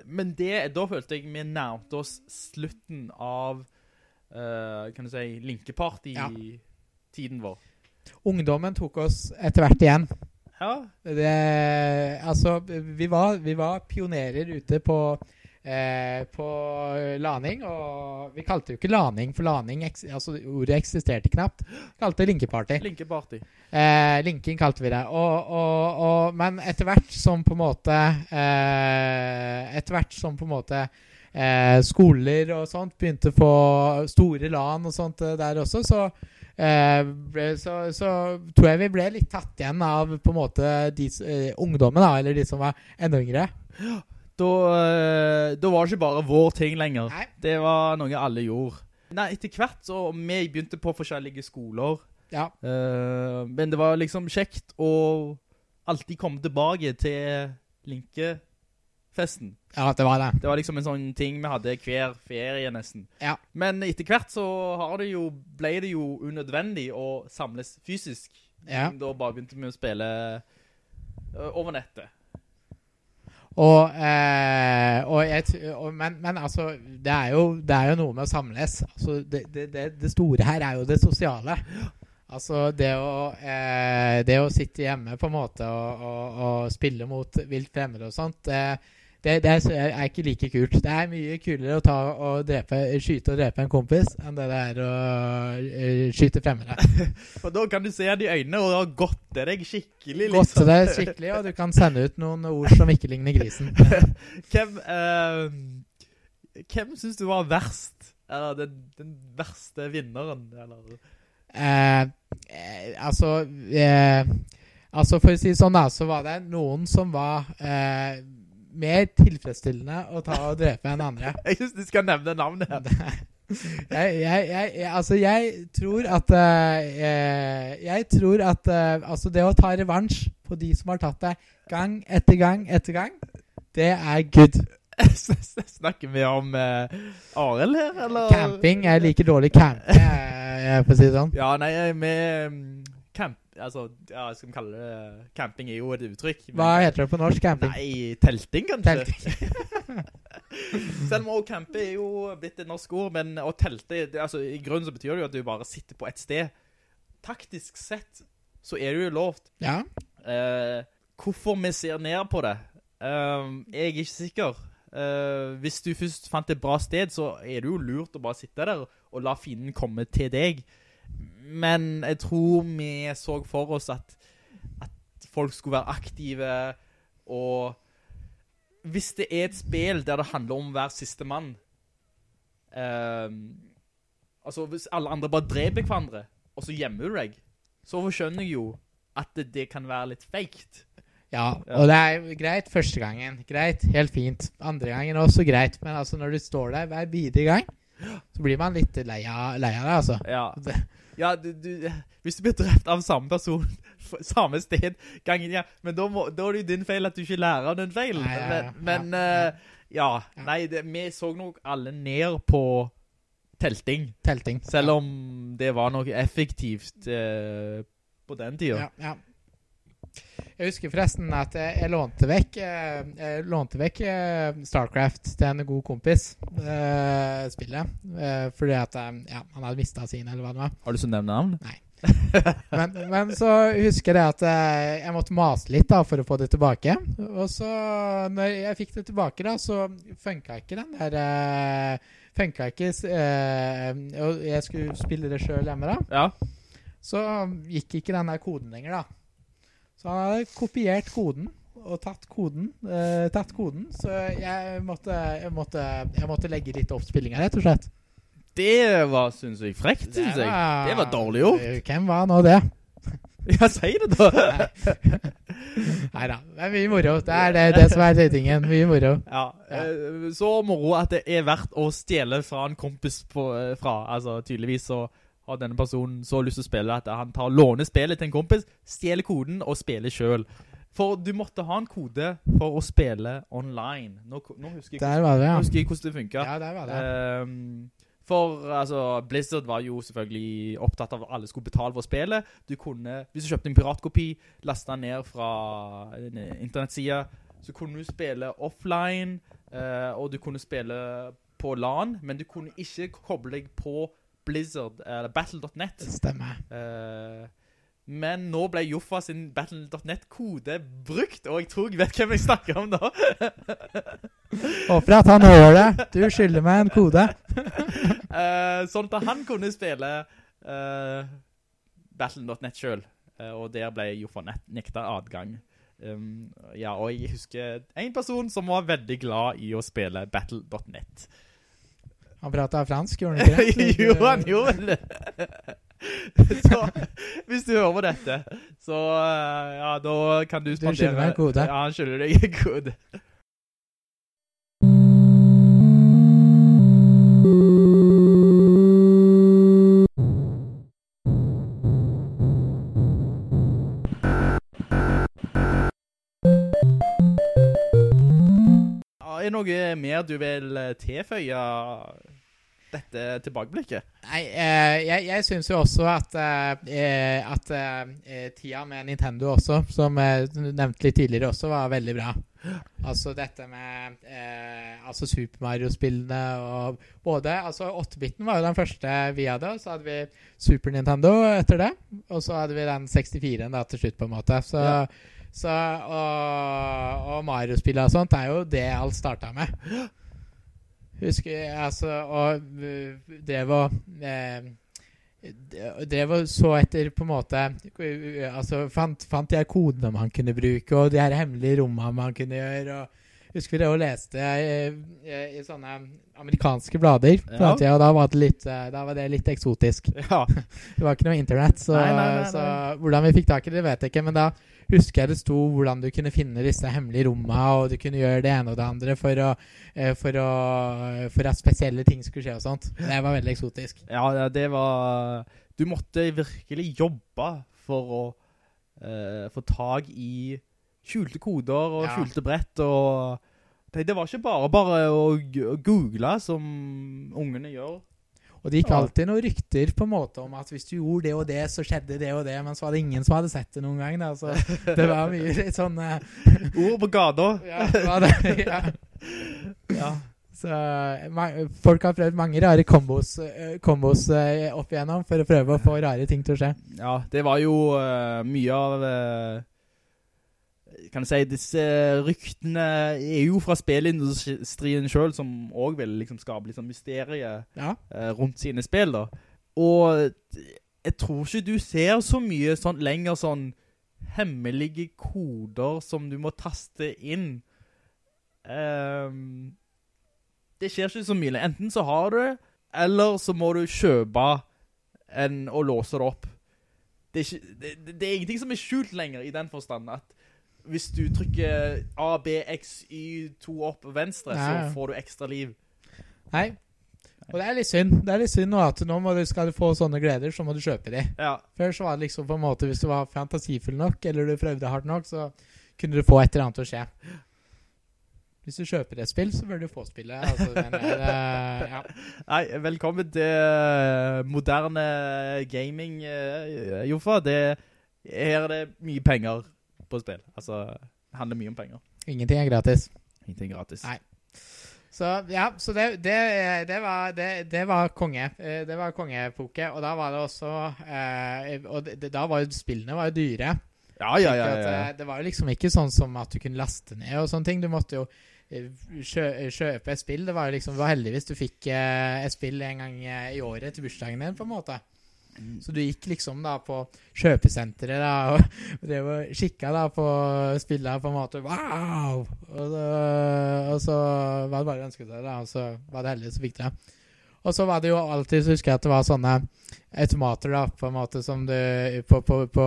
men det, da følte jeg vi nærmte oss slutten av, uh, kan du si, linkeparty-tiden vår. Ungdommen tok oss etter hvert igjen. Ja, Det, altså, vi var, vi var pionerer ute på eh, på laning, og vi kalte det jo ikke laning, for laning, altså ordet eksisterte knapt. Vi kalte det linkeparty. linkeparty. Eh, linking kalte vi det. Og, og, og, men etter hvert som på en måte eh, Etter hvert som på en måte eh, skoler og sånt begynte å få store LAN og sånt eh, der også, så, eh, så, så tror jeg vi ble litt tatt igjen av på en måte de, ungdommen, da, eller de som var enda yngre. Da, eh, da var det ikke bare vår ting lenger. Nei. Det var noe alle gjorde. Nei, etter hvert så vi begynte på forskjellige skoler. Ja. Uh, men det var liksom kjekt å alltid komme tilbake til linkefesten. ja, det var det. Det var liksom en sånn ting vi hadde hver ferie nesten. Ja. Men etter hvert så har det jo, ble det jo unødvendig å samles fysisk. Ja. Da bare begynte vi å spille eh, over nettet. Og, eh, og jeg, og, men, men altså, det er, jo, det er jo noe med å samles. Altså, det, det, det, store her er jo det sosiale. Altså det å, eh, det å sitte hjemme på en måte og, og, spille mot vilt fremmede og sånt, det, det, det er er ikke like kult. Det er mye kulere å ta og drepe, skyte og drepe en kompis enn det det er å eh, skyte fremmede. For da kan du se det i øynene og godte deg skikkelig. Godte deg skikkelig, og du kan sende ut noen ord som ikke ligner grisen. Hvem, uh, hvem synes du var verst? Eller den, den verste vinneren? Eller? Uh, altså eh, Altså For å si det sånn, da, så var det noen som var eh, mer tilfredsstillende å ta og drepe enn andre. Jeg synes du skal nevne navnet jeg, jeg, jeg, altså, jeg tror at eh, eh, Jeg tror at eh, Altså, det å ta revansj på de som har tatt det gang etter gang etter gang, det er good. Snakker vi om uh, Arild her, eller? Camping. Jeg liker dårlig camping, jeg, for å si det sånn. Ja, nei, med mm, camp, altså, ja, skal vi kalle det, camping er jo et uttrykk. men- Hva heter det på norsk? Camping? Nei, telting kanskje? Telting. Selv om å campe er jo blitt et norsk ord, men å telte, det, altså, i grunnen så betyr det jo at du bare sitter på et sted. Taktisk sett så er det jo lovt. Ja. Eh, hvorfor vi ser ned på det, eh, jeg er ikke sikker. Eh, hvis du først fant et bra sted, så er det jo lurt å bare sitte der og la fienden komme til deg. Men jeg tror vi så for oss at, at folk skulle være aktive, Og hvis det er et spill der det handler om hver siste mann, ehm, altså hvis alle andre bare dreper hverandre, og så gjemmer du deg, så skjønner jeg jo at det, det kan være litt feikt. Ja, og det er greit første gangen. Greit, helt fint. Andre gangen også greit. Men altså når du står der hver bidige gang, så blir man litt lei av lei av det, altså. Ja, ja du, du, hvis du blir drept av samme person, samme sted, gangen igjen, men da, må, da er det jo din feil at du ikke lærer av den feilen. Nei, ja, ja, men, men ja, eh, ja, nei, det, vi så nok alle ned på telting, telting. selv om det var noe effektivt eh, på den tiden. Ja, ja. Jeg husker forresten at jeg, lånte vekk eh, Jeg lånte vekk eh, Starcraft til en god kompis. Uh, spillet. Uh, fordi at eh, ja, han hadde mista sin, eller hva det var. Har du så nevnt navn? Men, men så husker jeg at eh, jeg måtte mase litt da for å få det tilbake. Og så, når jeg fikk det tilbake, da, så funka ikke den der uh, Funka ikke eh, Og jeg skulle spille det sjøl hjemme, da. Ja. Så gikk ikke den der koden lenger, da. Så han hadde kopiert koden og tatt koden. eh, tatt koden så jeg måtte, jeg, måtte, jeg måtte legge litt opp spillinga, rett og slett. Det var, jeg, frekt, synes jeg. Det var dårlig gjort. Hvem var nå det? Ja, si det da. Nei da. Det er mye moro. Det er det, det som er tingen. Mye moro. Ja, eh, så moro at det er verdt å stjele fra en kompis på, eh, fra. Altså, tydeligvis så har denne personen så lyst til å spille at han tar låne spillet til en kompis, stjeler koden og spiller selv. For du måtte ha en kode for å spille online. Nå, nå husker jeg, hvordan, det, ja. husker jeg hvordan det funket. Ja, der var det. Um, for altså, Blizzard var jo selvfølgelig opptatt av at alle skulle betale for spillet. Du kunne, hvis du kjøpte en piratkopi, lastet ned fra en internettside, så kunne du spille offline, eh, og du kunne spille på LAN, men du kunne ikke koble deg på Blizzard, eller Battle.net. Stemmer. Uh, men nå ble Joffa sin Battle.net-kode brukt, og jeg tror jeg vet hvem jeg snakker om nå. Håper at han hører det. Du skylder meg en kode. uh, sånn at han kunne spille uh, Battle.net selv, eh, og der ble Joffa nekta adgang. Um, ja, og jeg husker en person som var veldig glad i å spille Battle.net. Han prata fransk, gjorde han ikke det? jo, han gjorde det. så, hvis du hører på dette, så eh, ja, da kan du spandere... skylder meg en kode. Ja, han skylder deg en kode. Er det noe mer du vil eh, tilføye dette tilbakeblikket? Nei, eh, jeg, jeg syns jo også at, eh, at eh, tida med Nintendo også, som jeg nevnte litt tidligere også, var veldig bra. Altså dette med eh, altså Super Mario-spillene og både Altså 8-biten var jo den første vi hadde, og så hadde vi Super Nintendo etter det. Og så hadde vi den 64-en da til slutt, på en måte. Så, Ja. så Og, og Mario-spillet og sånt er jo det alt starta med. Husker jeg, altså Og drev og eh, Drev og så etter på en måte Altså fant, fant her kodene man kunne bruke, og de her hemmelige rommene man kunne gjøre. og Husker vi det og leste i, i, i sånne amerikanske blader på Ja. tida, og da var, det litt, eh, da var det litt eksotisk. Ja. Det var ikke noe internett, så, Nei, nei, nei, så hvordan vi fikk tak i det, vet jeg ikke. Men da husker jeg det sto hvordan du kunne finne disse hemmelige rommene, og du kunne gjøre det ene og det andre for, å, eh, for, å, for at spesielle ting skulle skje og sånt. Det var veldig eksotisk. Ja, det var Du måtte virkelig jobbe for å uh, få tak i skjulte koder og Ja. skjulte brett og det, det var ikke bare bare å, google som ungene gjør. Og det gikk alltid noen rykter på en måte om at hvis du gjorde det og det, så skjedde det og det, men så var det ingen som hadde sett det noen gang. Da. Så det var mye litt sånn Uh, Ord på gado. Ja, det var det. Ja. Ja. Så eh, folk har prøvd mange rare kombos, eh, kombos opp igjennom for å prøve å få rare ting til å skje. ja, det var jo uh, mye av eh, kan du si, disse ryktene er jo fra spillindustrien selv, som også vil liksom skape litt sånn mysterie Ja. uh, rundt sine spill da. Og jeg tror ikke du ser så mye sånn lenger sånn hemmelige koder som du må taste inn. Um, det skjer ikke så mye. Enten så har du det, eller så må du kjøpe en og låse det opp. Det er, ikke, det, det- er ingenting som er skjult lenger i den forstand at hvis du trykker A, B, X, Y, to opp venstre, Ja, ja. så får du ekstra liv. Nei. Og det er litt synd. Det er litt synd nå at nå du, skal du få sånne gleder, så må du kjøpe de. Ja, Før så var det liksom på en måte Hvis du var fantasifull nok, eller du prøvde hardt nok, så kunne du få et eller annet til å skje. Hvis du kjøper et spill, så bør du få spillet. Altså, men, eh, ja. Nei, velkommen til eh, moderne gaming, uh, Joffa. Det, her er det mye penger på spill. Altså, det handler mye om penger. Ingenting er gratis. Ingenting gratis. Nei. Så ja, så det, det, det, var, det, det var konge. Eh, Det var kongepoke, Og da var det også eh, Og det, da var jo spillene var jo dyre. Ja, ja, ja. Ja. eh, Det var jo liksom ikke sånn som at du kunne laste ned og sånne ting. Du måtte jo eh, kjø, kjøpe et spill. Det var jo liksom, du var heldig hvis du fikk eh, et spill en gang eh, i året til bursdagen din, på en måte. Mm. Så du gikk liksom da på kjøpesenteret da, og, drev og kikka da på spillene på en måte. Wow! Og så, og så var det bare å ønske seg det, og så var det heldig som fikk det. Og så var det jo alltid, så husker jeg at det var sånne automater da, på en måte som du På, på, på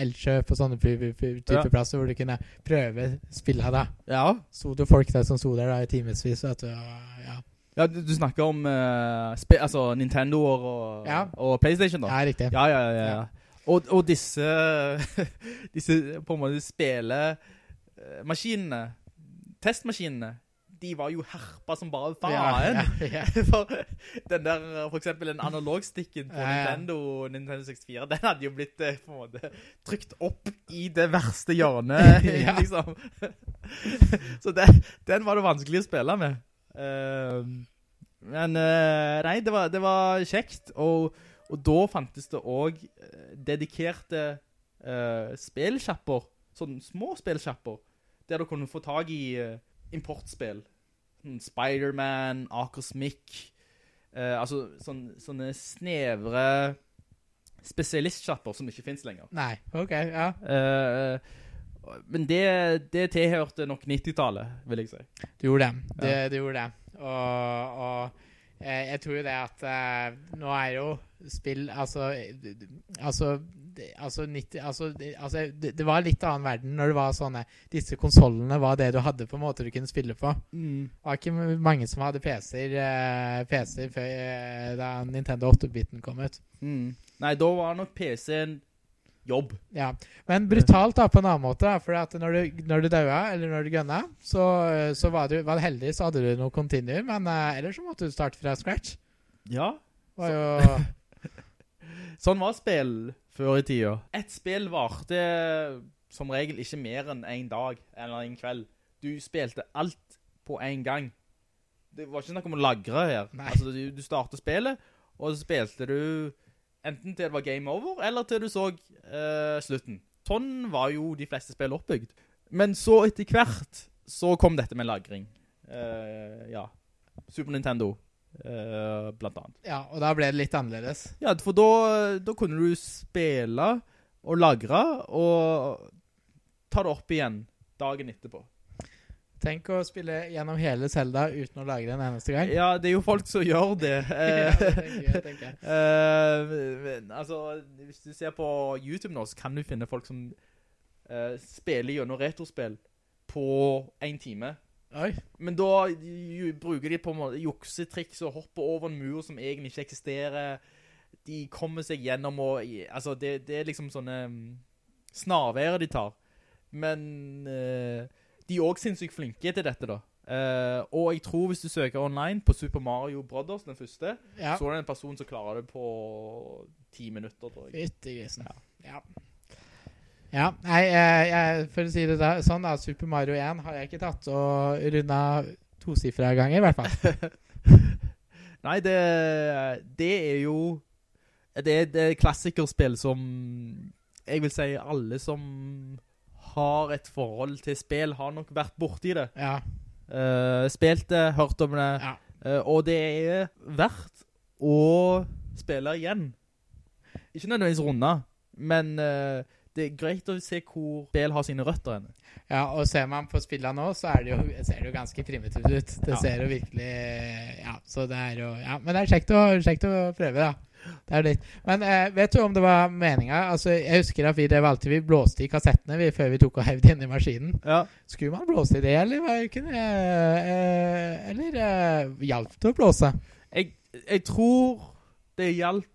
Elkjøp og sånne type Ja. plasser hvor du kunne prøve spillene da. ja. Sto det jo folk der som sto der da i timevis, vet du. og Ja, Ja, du, du snakker om uh, altså Nintendo og, Ja. og Playstation da. ja riktig. Ja, ja, ja. ja. Og, og disse, disse på en måte spillemaskinene, testmaskinene, de var jo herpa som bare faen. Ja. For den der, for eksempel den analogstikken på. Nintendo, Nintendo 64, den hadde jo blitt eh, på en måte trykt opp i det verste hjørnet, liksom. Så den, den var det vanskelig å spille med. Eh, men eh, nei, det var, det var kjekt, og, og da fantes det også eh, dedikerte uh, spillkjapper, sånne små spillkjapper, der du kunne få tag i uh, importspill. Sånn Spider-Man, Akosmic, uh, altså sånne, sånne snevre spesialistkjapper som ikke finnes lenger. Nei, ok, ja. Uh, men det, det tilhørte nok 90-tallet, vil jeg si. Det gjorde det. Det, du gjorde det. Og, og eh, jeg tror jo det at eh, nå er jo spill Altså Altså, altså, 90, altså, altså det, det var litt annen verden når det var sånne Disse konsollene var det du hadde på en måte du kunne spille på. Det var ikke mange som hadde PC-er eh, PC før eh, da Nintendo 8-biten kom ut. Mm. Nei, da var nok PC-en jobb. Ja, Men brutalt da på en annen måte. For at når du, når du daua, eller når du gunna, så, så var, du, var du heldig, så hadde du noe continue. Men uh, ellers så måtte du starte fra scratch. Ja. Var jo Sånn var spill før i tida. Et spill varte som regel ikke mer enn en dag eller en kveld. Du spilte alt på en gang. Det var ikke snakk om å lagre her. Nei. Altså, du, du startet spillet, og så spilte du enten til det var game over, eller til du så eh, slutten. Sånn var jo de fleste spill oppbygd. Men så etter hvert så kom dette med lagring. Eh, ja. Super Nintendo, eh, blant annet. Ja, og da ble det litt annerledes. Ja, for da, da kunne du spille og lagre og ta det opp igjen dagen etterpå. Tenk å spille gjennom hele Zelda uten å lagre en eneste gang. Ja, det er jo folk som gjør det. Ja, det tenker jeg, tenker jeg. Uh, men, altså, hvis du ser på YouTube nå, så kan du finne folk som uh, spiller gjennom retrospill på en time. Oi. Men da bruker de på en måte juksetriks og hopper over en mur som egentlig ikke eksisterer. De kommer seg gjennom og, altså det, det er liksom sånne snarveier de tar. Men eh, de er også sinnssykt flinke til dette da. Uh, og jeg tror hvis du søker online på Super Mario Brothers, den første, Ja. så er det en person som klarer det på ti minutter, tror jeg. Fyttegrisen. Ja. Ja, nei, jeg, jeg, for å si det da, sånn da, Super Mario 1 har jeg ikke tatt og runda tosifra ganger, i hvert fall. Nei, det, det er jo Det det er klassikerspill som Jeg vil si alle som har et forhold til spill, har nok vært borti det. Ja. Uh, spilt det, hørt om det. Ja. Uh, og det er verdt å spille igjen. Ikke nødvendigvis runde, men eh, det er greit å se hvor spill har sine røtter henne. Ja, og ser man på spillene nå, så er det jo, ser det jo ganske primitivt ut. Det Ja. ser jo virkelig Ja, så det er jo Ja, men det er kjekt å, kjekt å prøve, da. Det er litt. Men eh, vet du om det var meninga Altså, jeg husker at vi drev alltid Vi blåste i kassettene vi, før vi tok og heiv det inn i maskinen. Ja. Skulle man blåse i det, eller var det ikke det eh, Eller eh, hjalp det å blåse? Jeg, jeg tror det hjalp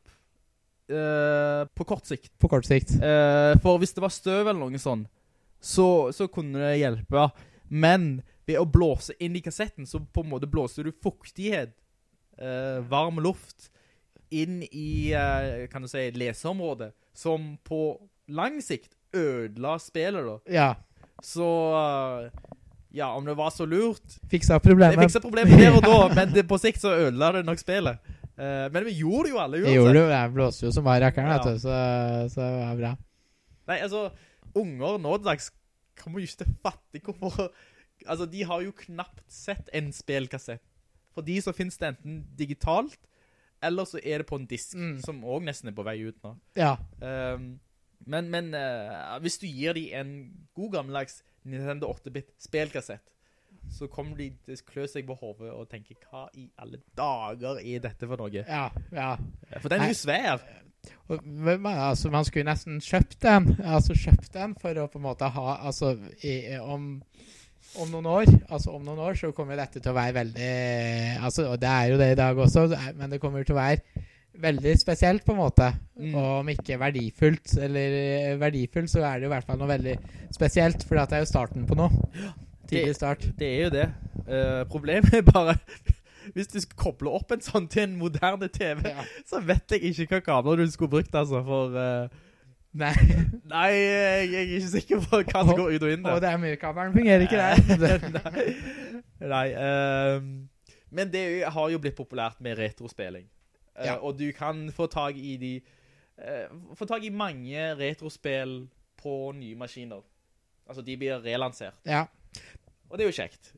eh, på kort sikt. På kort sikt. Uh, for hvis det var støv eller noe sånn, så, så kunne det hjelpe. Men ved å blåse inn i kassetten, så på en måte blåser du fuktighet, uh, varm luft, inn i, kan du si, leseområdet, som på lang sikt ødela spillet da. Ja. Så, ja, om det var så lurt, Fiksa det problemet. fikset problemet der og da, men det, på sikt så ødela det nok spillet. Eh, men vi gjorde jo alle uansett. gjorde. Jeg blåste jo som bare rakkeren, Ja. Så, så det var bra. Nei, altså, unger nå dags kommer jo ikke til fatte hvorfor... Altså, de har jo knapt sett en spillkassett. For de så finnes det enten digitalt, eller så er det på en disk, Mm. som også nesten er på vei ut nå. Ja. Um, men men uh, hvis du gir dem en god gammeldags Nintendo 8-bit spillkassett, så kommer de til å klø seg på hovedet og tenke, hva i alle dager er dette for noe? Ja. ja. For den er jo svær. Altså, man skulle nesten kjøpt den Altså kjøpt den for å på en måte ha Altså i, om, om noen år Altså om noen år så kommer dette til å være veldig Altså, og det er jo det i dag også, men det kommer til å være veldig spesielt, på en måte. Mm. Og om ikke verdifullt, eller eh, verdifullt, så er det jo i hvert fall noe veldig spesielt, for det er jo starten på noe. Tidlig start. Det er jo det. Uh, problemet er bare Hvis du skal koble opp en sånn til en moderne TV, Ja. så vet jeg ikke hva kamera du skulle brukt, altså, for Uh, Nei. Nei, jeg, jeg er ikke sikker på hva som går ut og inn Og Å, det er mye-kabelen fungerer ikke det. nei, nei uh, men det har jo blitt populært med retrospilling. Uh, Ja. Og du kan få tag i de Få tag i mange retrospill på nye maskiner. Altså, de blir relansert. ja. Og det er jo kjekt.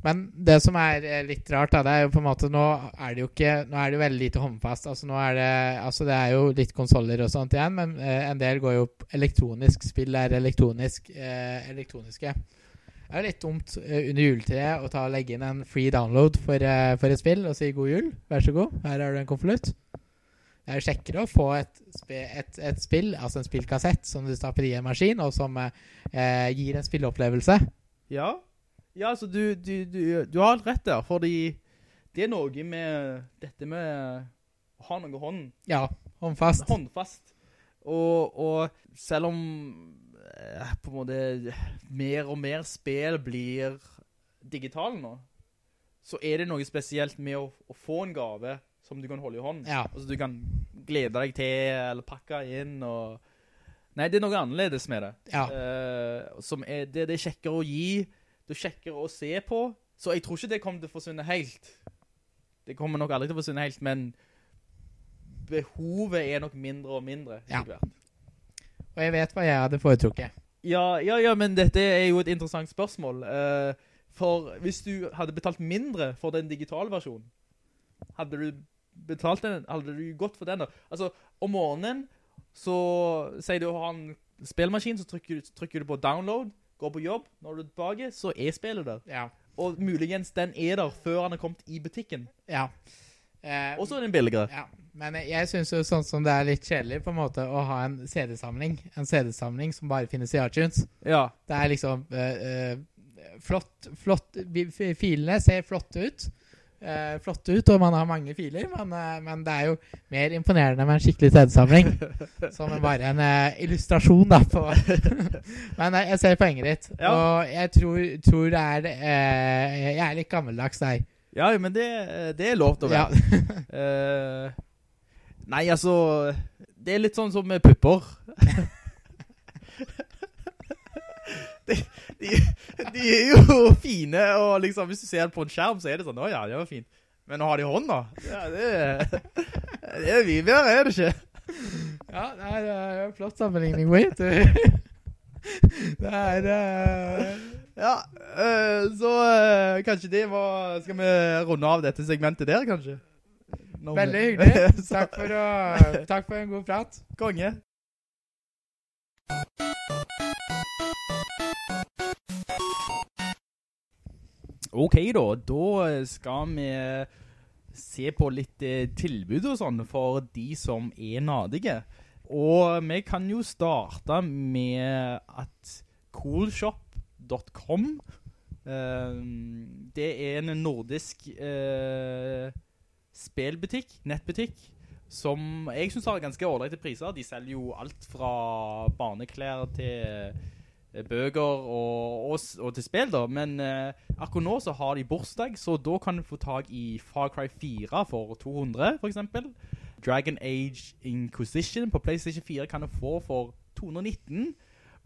Men det som er eh, litt rart, da, det er jo på en måte Nå er det jo ikke Nå er det jo veldig lite håndfast. Altså nå er det Altså det er jo litt konsoller og sånt igjen, men eh, en del går jo opp elektronisk. Spill er elektronisk eh, elektroniske. Det er jo litt dumt eh, under juletreet å ta og legge inn en free download for, eh, for et spill og si god jul, vær så god, her har du en konvolutt. Det er jo kjekkere å få et, et, et spill, altså en spillkassett, som du stapper i en maskin, og som eh, gir en spilleopplevelse. Ja, ja altså du, du, du, du har helt rett der, fordi det er noe med dette med å ha noe hånd, Ja, håndfast. håndfast. Og, og selv om eh, på en måte mer og mer spill blir digitale nå, så er det noe spesielt med å, å få en gave som du kan holde i hånden. Ja. Altså du kan glede deg til, eller pakke inn, og... Nei, det er noe annerledes med det. Ja. Uh, som er, det, det er kjekkere å gi, det er kjekkere å se på, så jeg tror ikke det kommer til å forsvinne helt. Det kommer nok aldri til å forsvinne helt, men behovet er nok mindre og mindre. Ja. Og jeg vet hva jeg hadde foretrukket. Ja, ja, ja, men dette er jo et interessant spørsmål. Uh, for hvis du hadde betalt mindre for den digitale versjonen, hadde du betalt den, hadde du gått for den da? Altså, om morgenen, så sier du har en spillmaskin, så trykker, du- trykker du på download, går på jobb, når du er tilbake, så er spillet der. Ja. Og muligens den er der før han er kommet i butikken. Ja. Eh, Og så er den billigere. ja. Men jeg, synes jo sånn som det er litt kjedelig på en måte å ha en CD-samling. En CD-samling som bare finnes i iTunes. Ja, Det er liksom eh, eh, flott, flott Filene ser flotte ut. Eh, flotte ut, og man har mange filer, men, eh, men det er jo mer imponerende med en skikkelig CD-samling. som bare en eh, illustrasjon, da. På men eh, jeg ser poenget ditt. Ja. Og jeg tror, tror det er eh, Jeg er litt gammeldags der. ja men det, det er lov til å være. Eh, nei, altså Det er litt sånn som med pupper. De, de, de er jo fine, og liksom hvis du ser det på en skjerm, så er det sånn åja, ja, det var fint. Men å ha det i hånda ja, det, det er vi bedre, er det ikke? Ja, det er, det er en flott sammenligning, Wait. Det er Uh... Ja, øh, så øh, kanskje det var Skal vi runde av dette segmentet der, kanskje? Når veldig hyggelig. Takk for, å, takk for en god prat. Konge. Ok da, da skal vi se på litt eh, tilbud og sånn for de som er nadige. Og vi kan jo starte med at coolshop.com eh, Det er en nordisk eh, spelbutikk, nettbutikk, som jeg synes har ganske ordentlige priser. De selger jo alt fra barneklær til eh, bøker og, og, og til spill da, men eh, akkurat nå så har de bursdag, så da kan du få tag i Far Cry 4 for 200 for eksempel. Dragon Age Inquisition på PlayStation 4 kan du få for 219.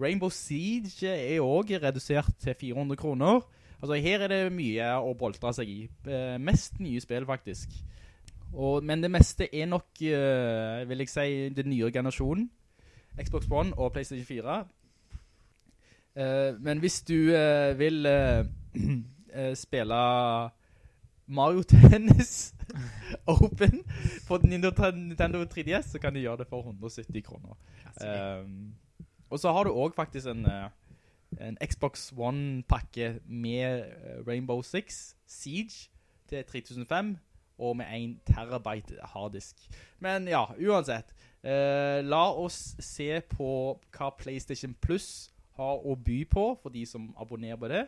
Rainbow Siege er også redusert til 400 kroner. Altså her er det mye å boltre seg i. Eh, mest nye spill faktisk. Og, men det meste er nok, eh, vil jeg si, den nye generasjonen. Xbox One og PlayStation 4. Eh, men hvis du eh, vil eh, spille Mario Tennis Open på Nintendo, Nintendo 3DS, så kan du gjøre det for 170 kroner. Um, og så har du også faktisk en, en Xbox One-pakke med Rainbow Six Siege til 3005, og med 1 terabyte harddisk. Men ja, uansett, uh, la oss se på hva PlayStation Plus har å by på, for de som abonnerer på det.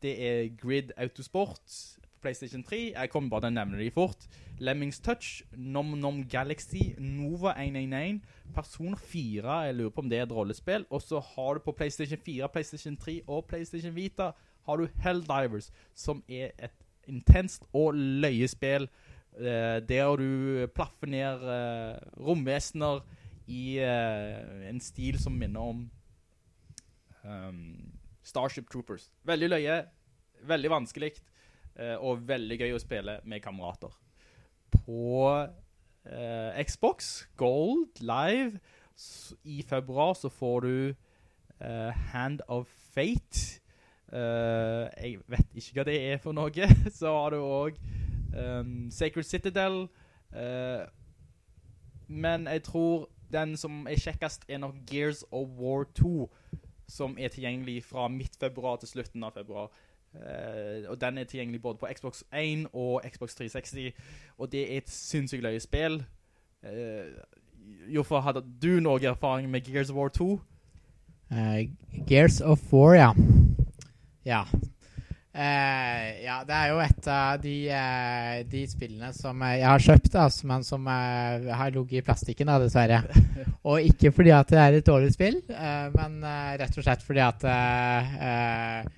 Det er Grid Autosport PlayStation 3. Jeg kommer bare til å nevne de fort. Lemmings Touch, Nom Nom Galaxy, Nova 111, Person 4, jeg lurer på om det er et rollespill. Og så har du på PlayStation 4, PlayStation 3 og PlayStation Vita har du Helldivers, som er et intenst og løyespill eh, der du plaffer ned eh, romvesener i eh, en stil som minner om um, Starship Troopers. Veldig løye, veldig vanskelig, uh, og veldig gøy å spille med kamerater. På uh, Xbox Gold Live i februar så får du uh, Hand of Fate. Jeg vet ikke hva det er for noe. så har du også um, Sacred Citadel. men jeg tror den som er kjekkest er nok Gears of War 2, som er tilgjengelig fra midt februar til slutten av februar. Uh, og den er tilgjengelig både på Xbox 1 og Xbox 360, og det er et sinnssykt løye spill. Uh, Joffa, hadde du noen erfaring med Gears of War 2? Uh, Gears of War, ja. Ja. Eh, ja, det er jo et av de, eh, de spillene som eh, jeg har kjøpt, altså, men som eh, har ligget i plastikken, da, dessverre. Og ikke fordi at det er et dårlig spill, eh, men eh, rett og slett fordi at eh, eh,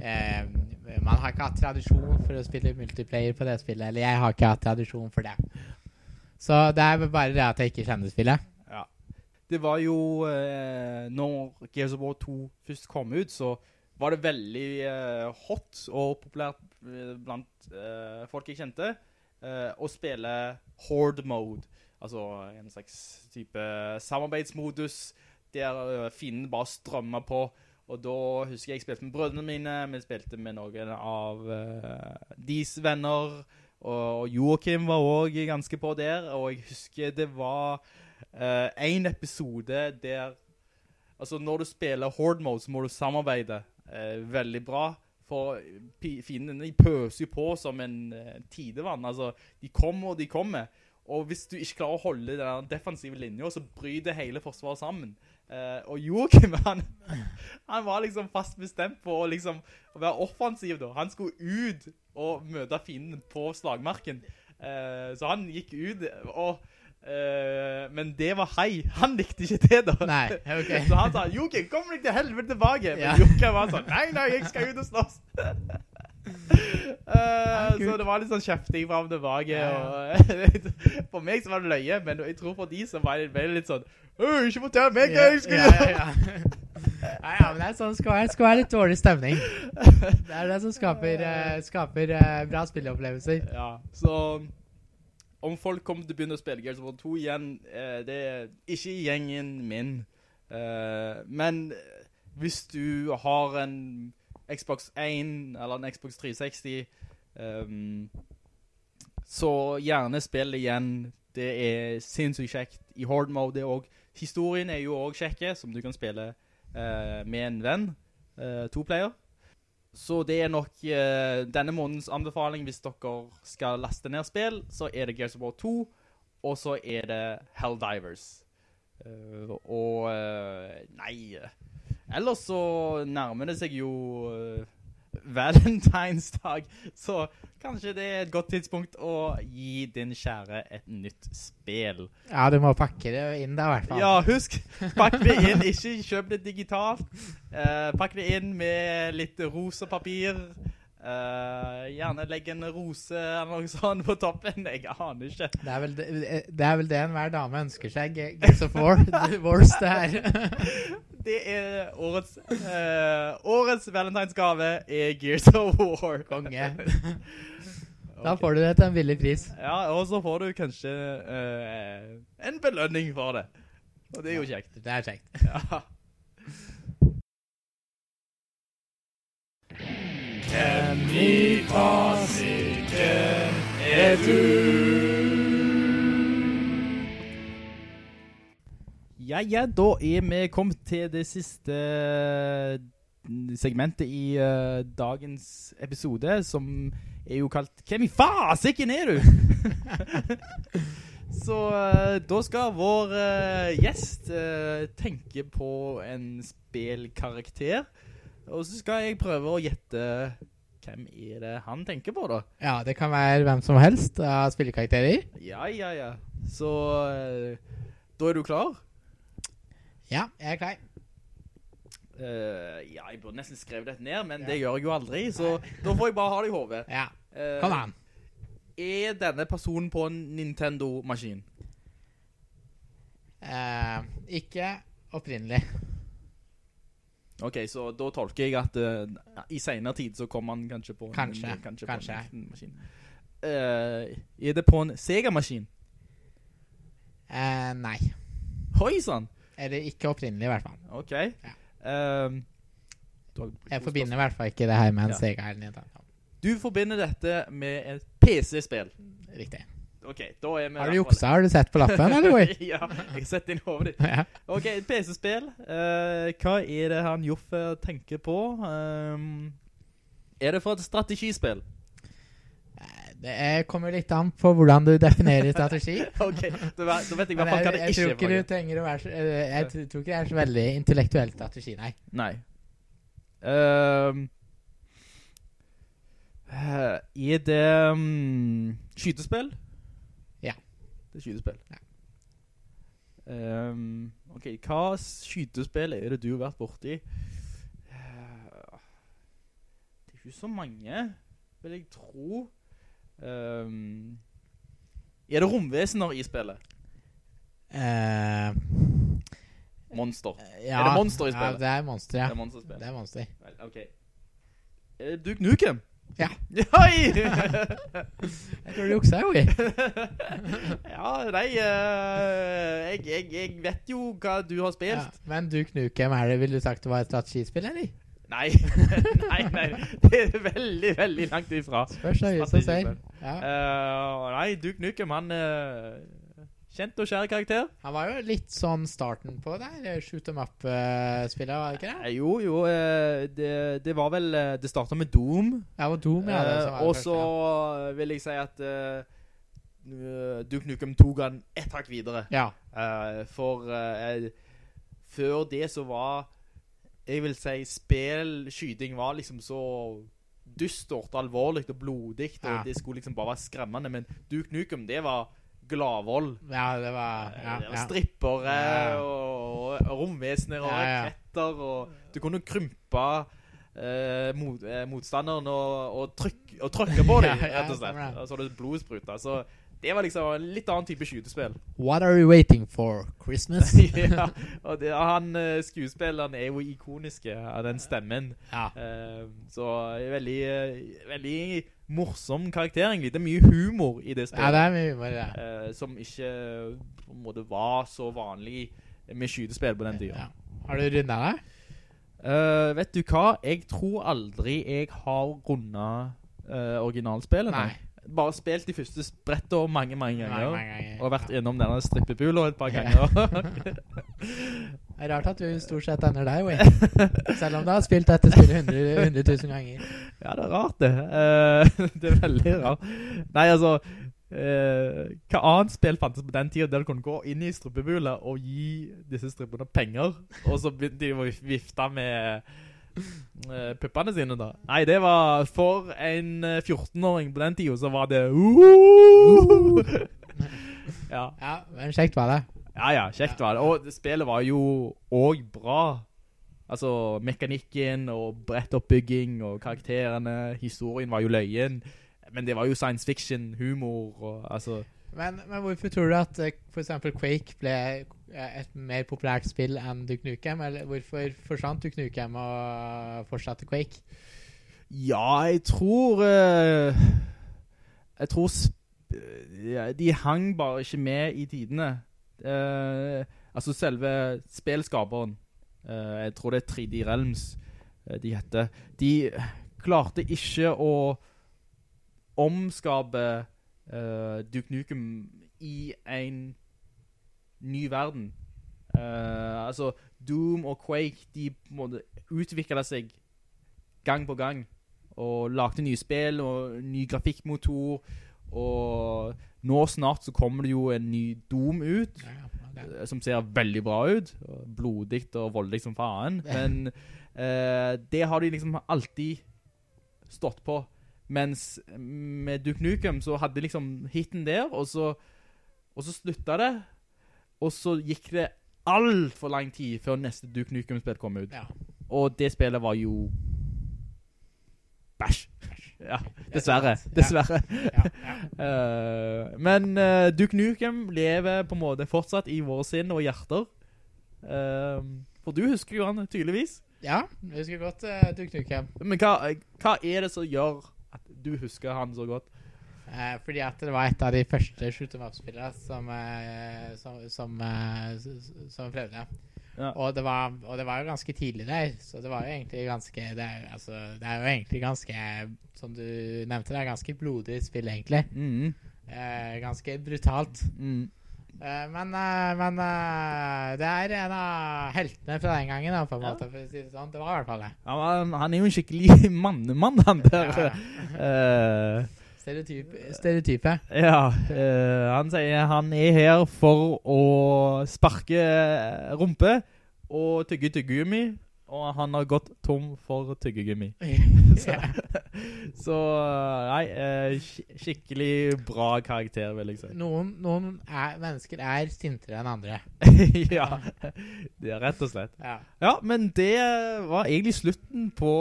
eh, man har ikke hatt tradisjon for å spille multiplayer på det spillet. Eller jeg har ikke hatt tradisjon for det. Så det er bare det at jeg ikke kjenner spillet. Ja. Det var jo Når Gears of War 2 først kom ut, så var det veldig uh, hot og populært eh, blant uh, folk jeg kjente uh, å spille Horde mode. Altså en slags type samarbeidsmodus der fienden bare strømmer på. Og da husker jeg jeg spilte med brødrene mine, vi spilte med noen av deres venner, og, Joachim var også ganske på der, og jeg husker det var en episode der Altså, når du spiller Horde Mode, så må du samarbeide eh, veldig bra. For fiendene pøser jo på som en eh, tidevann. Altså, de kommer og de kommer. Og hvis du ikke klarer å holde den defensive linja, så bryter hele forsvaret sammen. Eh, og Joachim, han, han var liksom fast bestemt på å, liksom, å være offensiv da. Han skulle ut og møte fienden på slagmarken. Eh, så han gikk ut, og, eh, men det var hei. Han likte ikke det da. Nei, okay. Så han sa, Joke, kom deg til helvete tilbake. Men Ja. Joachim var sånn, nei, nei, jeg skal ut og slåss. Uh, så det var litt sånn kjefting fram og tilbake. Ja, ja. for meg så var det løye, men jeg tror for de så var det veldig litt sånn, Øy, ikke fortell meg hva jeg skal ja, gjøre. ja, ja. ja, men det er sånn skal være. Det skal være litt dårlig stemning. Det er det som skaper, uh, skaper uh, bra spilleopplevelser. Ja, så om folk kommer til å begynne å spille Gears of War 2 igjen, eh, det er ikke gjengen min. Eh, men eh, hvis du har en Xbox 1 eller en Xbox 360, ehm, så gjerne spill igjen Det er sinnssykt kjekt i hard mode. Det historien er jo også kjekke, som du kan spille eh, med en venn. Eh, to player. Så det er nok eh, denne månedens anbefaling hvis dere skal laste ned spill, så er det Gears of War 2, og så er det Helldivers. Uh, og uh, nei, ellers så nærmer det seg jo eh, Valentinsdag, så kanskje det er et godt tidspunkt å gi din kjære et nytt spill. Ja, du må pakke det inn da, i hvert fall. Ja, husk, pakk det inn, ikke kjøp det digitalt. Uh, pakk det inn med litt rosa papir. Uh, gjerne legg en rose eller noe sånt på toppen. Jeg aner ikke. Det er vel det, det, er vel det enhver dame ønsker seg. Ge- Gears of War. Wars, det her. Det er årets, uh, årets valentinsgave er Gears of War. Konge. Da får du det til en billig pris. Ja, og så får du kanskje uh, en belønning for det. Og det er jo kjekt. Det er kjekt. Ja. Hvem i fasiken er du? Ja, ja, da er vi kommet til det siste segmentet i uh, dagens episode, som er jo kalt Hvem i fasiken er du? Så uh, da skal vår uh, gjest tenke på en spillkarakter, og så skal jeg prøve å gjette hvem er det han tenker på da. Ja, det kan være hvem som helst av spillekarakterer. Ja, ja, ja. Så da er du klar? Ja, jeg er klar. Uh, ja, jeg burde nesten skrevet dette ned, men Ja. det gjør jeg jo aldri, så da får jeg bare ha det i hodet. Ja, Eh, kom an. Er denne personen på en Nintendo-maskin? Uh, ikke opprinnelig. Ok, så da tolker jeg at i senere tid så kommer han kanskje på en, Kanskje, kanskje, kanskje. På en maskin. Er det på en Sega-maskin? Nei. Oi, sann! Eller ikke opprinnelig, i hvert fall. Ok. Ja. Um, Jeg forbinder i hvert fall ikke det her med en Ja. Sega eller Nintendo. Du forbinder dette med et PC-spill. Riktig. Ok, da er vi... Har du juksa? Har du sett på lappen, eller? Ja, jeg setter inn over ditt. Ja. Ok, PC-spill. Uh, hva er det han Joffe tenker på? Um, er det for et strategispill? Det er- kommer litt an på hvordan du definerer strategi. Ok, da, vet- da vet jeg hva jeg, det jeg, ikke tror ikke du trenger å være så, eh, Jeg tror ikke det er så veldig intellektuell strategi, nei. Nei. Eh, er det um, skytespill? Ja. Det er skytespill. Ja. Um, ok, hva skytespill er det du har vært borti? Eh, det er ikke så mange, vil jeg tro. Ehm, er det romvesener i spillet? Eh, Monster. ja, Er det monster i spillet? Ja, det er monster, ja. Det er monsterspill. Det er monster. Vel, ok. Det Duke Nukem? Ja. Oi! Jeg tror du juksa, jo. i. ja, nei, uh, jeg, jeg, jeg vet jo hva du har spilt. Ja. Men Duke Nukem, er det, vil du sagt det var et strategispill, eller? Nei, nei, nei, det er veldig, veldig langt ifra. Spørs som ser. Strategispill. Ja. Uh, nei, Duke Nukem, han uh, kjent og kjær karakter. Han var jo litt sånn starten på der, shoot em up-spillet, var det ikke det? Eh, jo, jo, uh, det, det var vel, eh, det startet med Doom. Ja, og Doom, ja. Det, var Eh, og så ja. vil jeg si at Duke Nukem tok han et hakk videre. Ja. Eh, for eh, før det så var Jeg vil si spill, skyting var liksom så dystert, alvorlig og blodigt, og Ja. det skulle liksom bare være skremmende. Men Duke Nukem, det var gladvold. ja, det var ja, det var strippere Ja. og, og romvesener og raketter, og du kunne krympe eh, mot, eh, motstanderen og, og, trykk, og trykke på dem, rett og slett. Og så det blodspruta. Så det var liksom en litt annen type skytespill. What are you waiting for? Christmas? ja, og det, han eh, skuespilleren er jo ikoniske av den stemmen. ja. Uh, så veldig, eh, veldig morsom karakter egentlig. Det er mye humor i det ja, det er mye humor det. eh, som ikke på en måte var så vanlig med skytespill på den tiden. Ja. Har du rundet deg? Uh, vet du hva? Jeg tror aldri jeg har rundet uh, originalspillet. Nei. Bare spilt de første brettene mange, mange ganger. Mange, mange ganger. Og vært innom denne strippebula et par ganger. Det er rart at du stort sett ender deg, Wayne. Selv om du har spilt dette spillet 100, 100 000 ganger. ja, det er rart det. Uh, det er veldig rart. Nei, altså, Uh, hva annet spill fantes på den tiden der du kunne gå inn i strippebula og gi disse strippene penger, og så begynte de å vifte med puppene sine da. Nei, det var for en eh, 14-åring på den tiden, så var det uh! Ja, Ja, men kjekt var det. ja, ja, kjekt var det. Og spillet var jo også bra. Altså, mekanikken og brettoppbygging og karakterene, historien var jo løyen. Men det var jo science fiction, humor og altså... Men, men hvorfor tror du at eh, for eksempel Quake ble eh, et mer populært spill enn Duke Nukem? Eller hvorfor forsvant Duke Nukem og fortsatte Quake? Ja, jeg tror eh, Jeg tror De hang bare ikke med i tidene. Eh, altså selve spillskaperen, eh, jeg tror det er 3D Realms de heter, de klarte ikke å omskape Duke Nukem i en ny verden. Uh, altså, Doom og Quake, de måte utviklet seg gang på gang, og lagde nye spill og ny grafikkmotor, og nå snart så kommer det jo en ny Doom ut, eh, som ser veldig bra ut, blodigt og voldig som faen, men uh, det har de liksom alltid stått på, mens med Duke Nukem så hadde de liksom hitten der, og så, og så sluttet det, og så gikk det alt for lang tid før neste Duke Nukem-spill kom ut. Ja. Og det spillet var jo bæsj. Ja, er dessverre. Dessverre. Ja, ja. uh, men uh, Duke Nukem lever på en måte fortsatt i våre sinn og hjerter. Uh, for du husker jo han tydeligvis. ja, jeg husker godt Duke Nukem. Men hva, hva er det som gjør at du husker han så godt? Eh, fordi at det var et av de første shoot 'em up-spillene som, eh, som, som, eh, som prøvde. Ja. Og, det var, og det var jo ganske tidlig der, så det var jo egentlig ganske Det er, altså, det er jo egentlig ganske Som du nevnte, det er ganske blodig spill, egentlig. Mm, Eh, ganske brutalt. mm. Eh, men eh, men det er en av heltene fra den gangen, da, på en Ja. måte. For å si det sånn. Det var i hvert fall det. Han, han er jo en skikkelig mannemann, han der. Ja, Eh, stereotype. Ja, eh, han sier han er her for å sparke rumpe og tygge tyggegummi, og han har gått tom for tyggegummi. Så, så nei, eh, skikkelig bra karakter, vil jeg si. Noen, noen er, mennesker er sintere enn andre. ja, det er rett og slett. Ja. Ja, men det var egentlig slutten på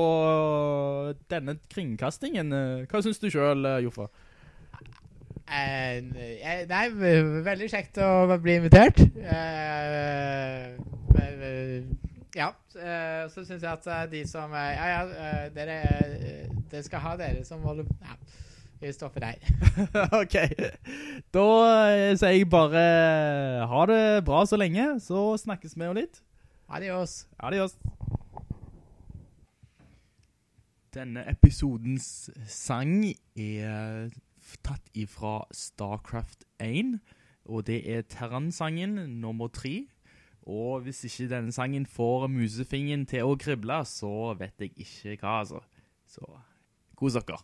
denne kringkastingen. Hva synes du selv, eh, Joffa? Eh, nei, veldig kjekt å bli invitert. Eh, ja, eh, så syns jeg at eh, de som eh, Ja, ja, dere, dere skal ha dere som holder Ja, vi stopper der. ok, da sier jeg bare ha det bra så lenge, så snakkes vi jo litt. Adios. Adios. Denne episodens sang er tatt ifra StarCraft 1, og det er Terran-sangen nummer 3. Og hvis ikke denne sangen får musefingen til å krible, så vet jeg ikke hva, altså. Så kos dere.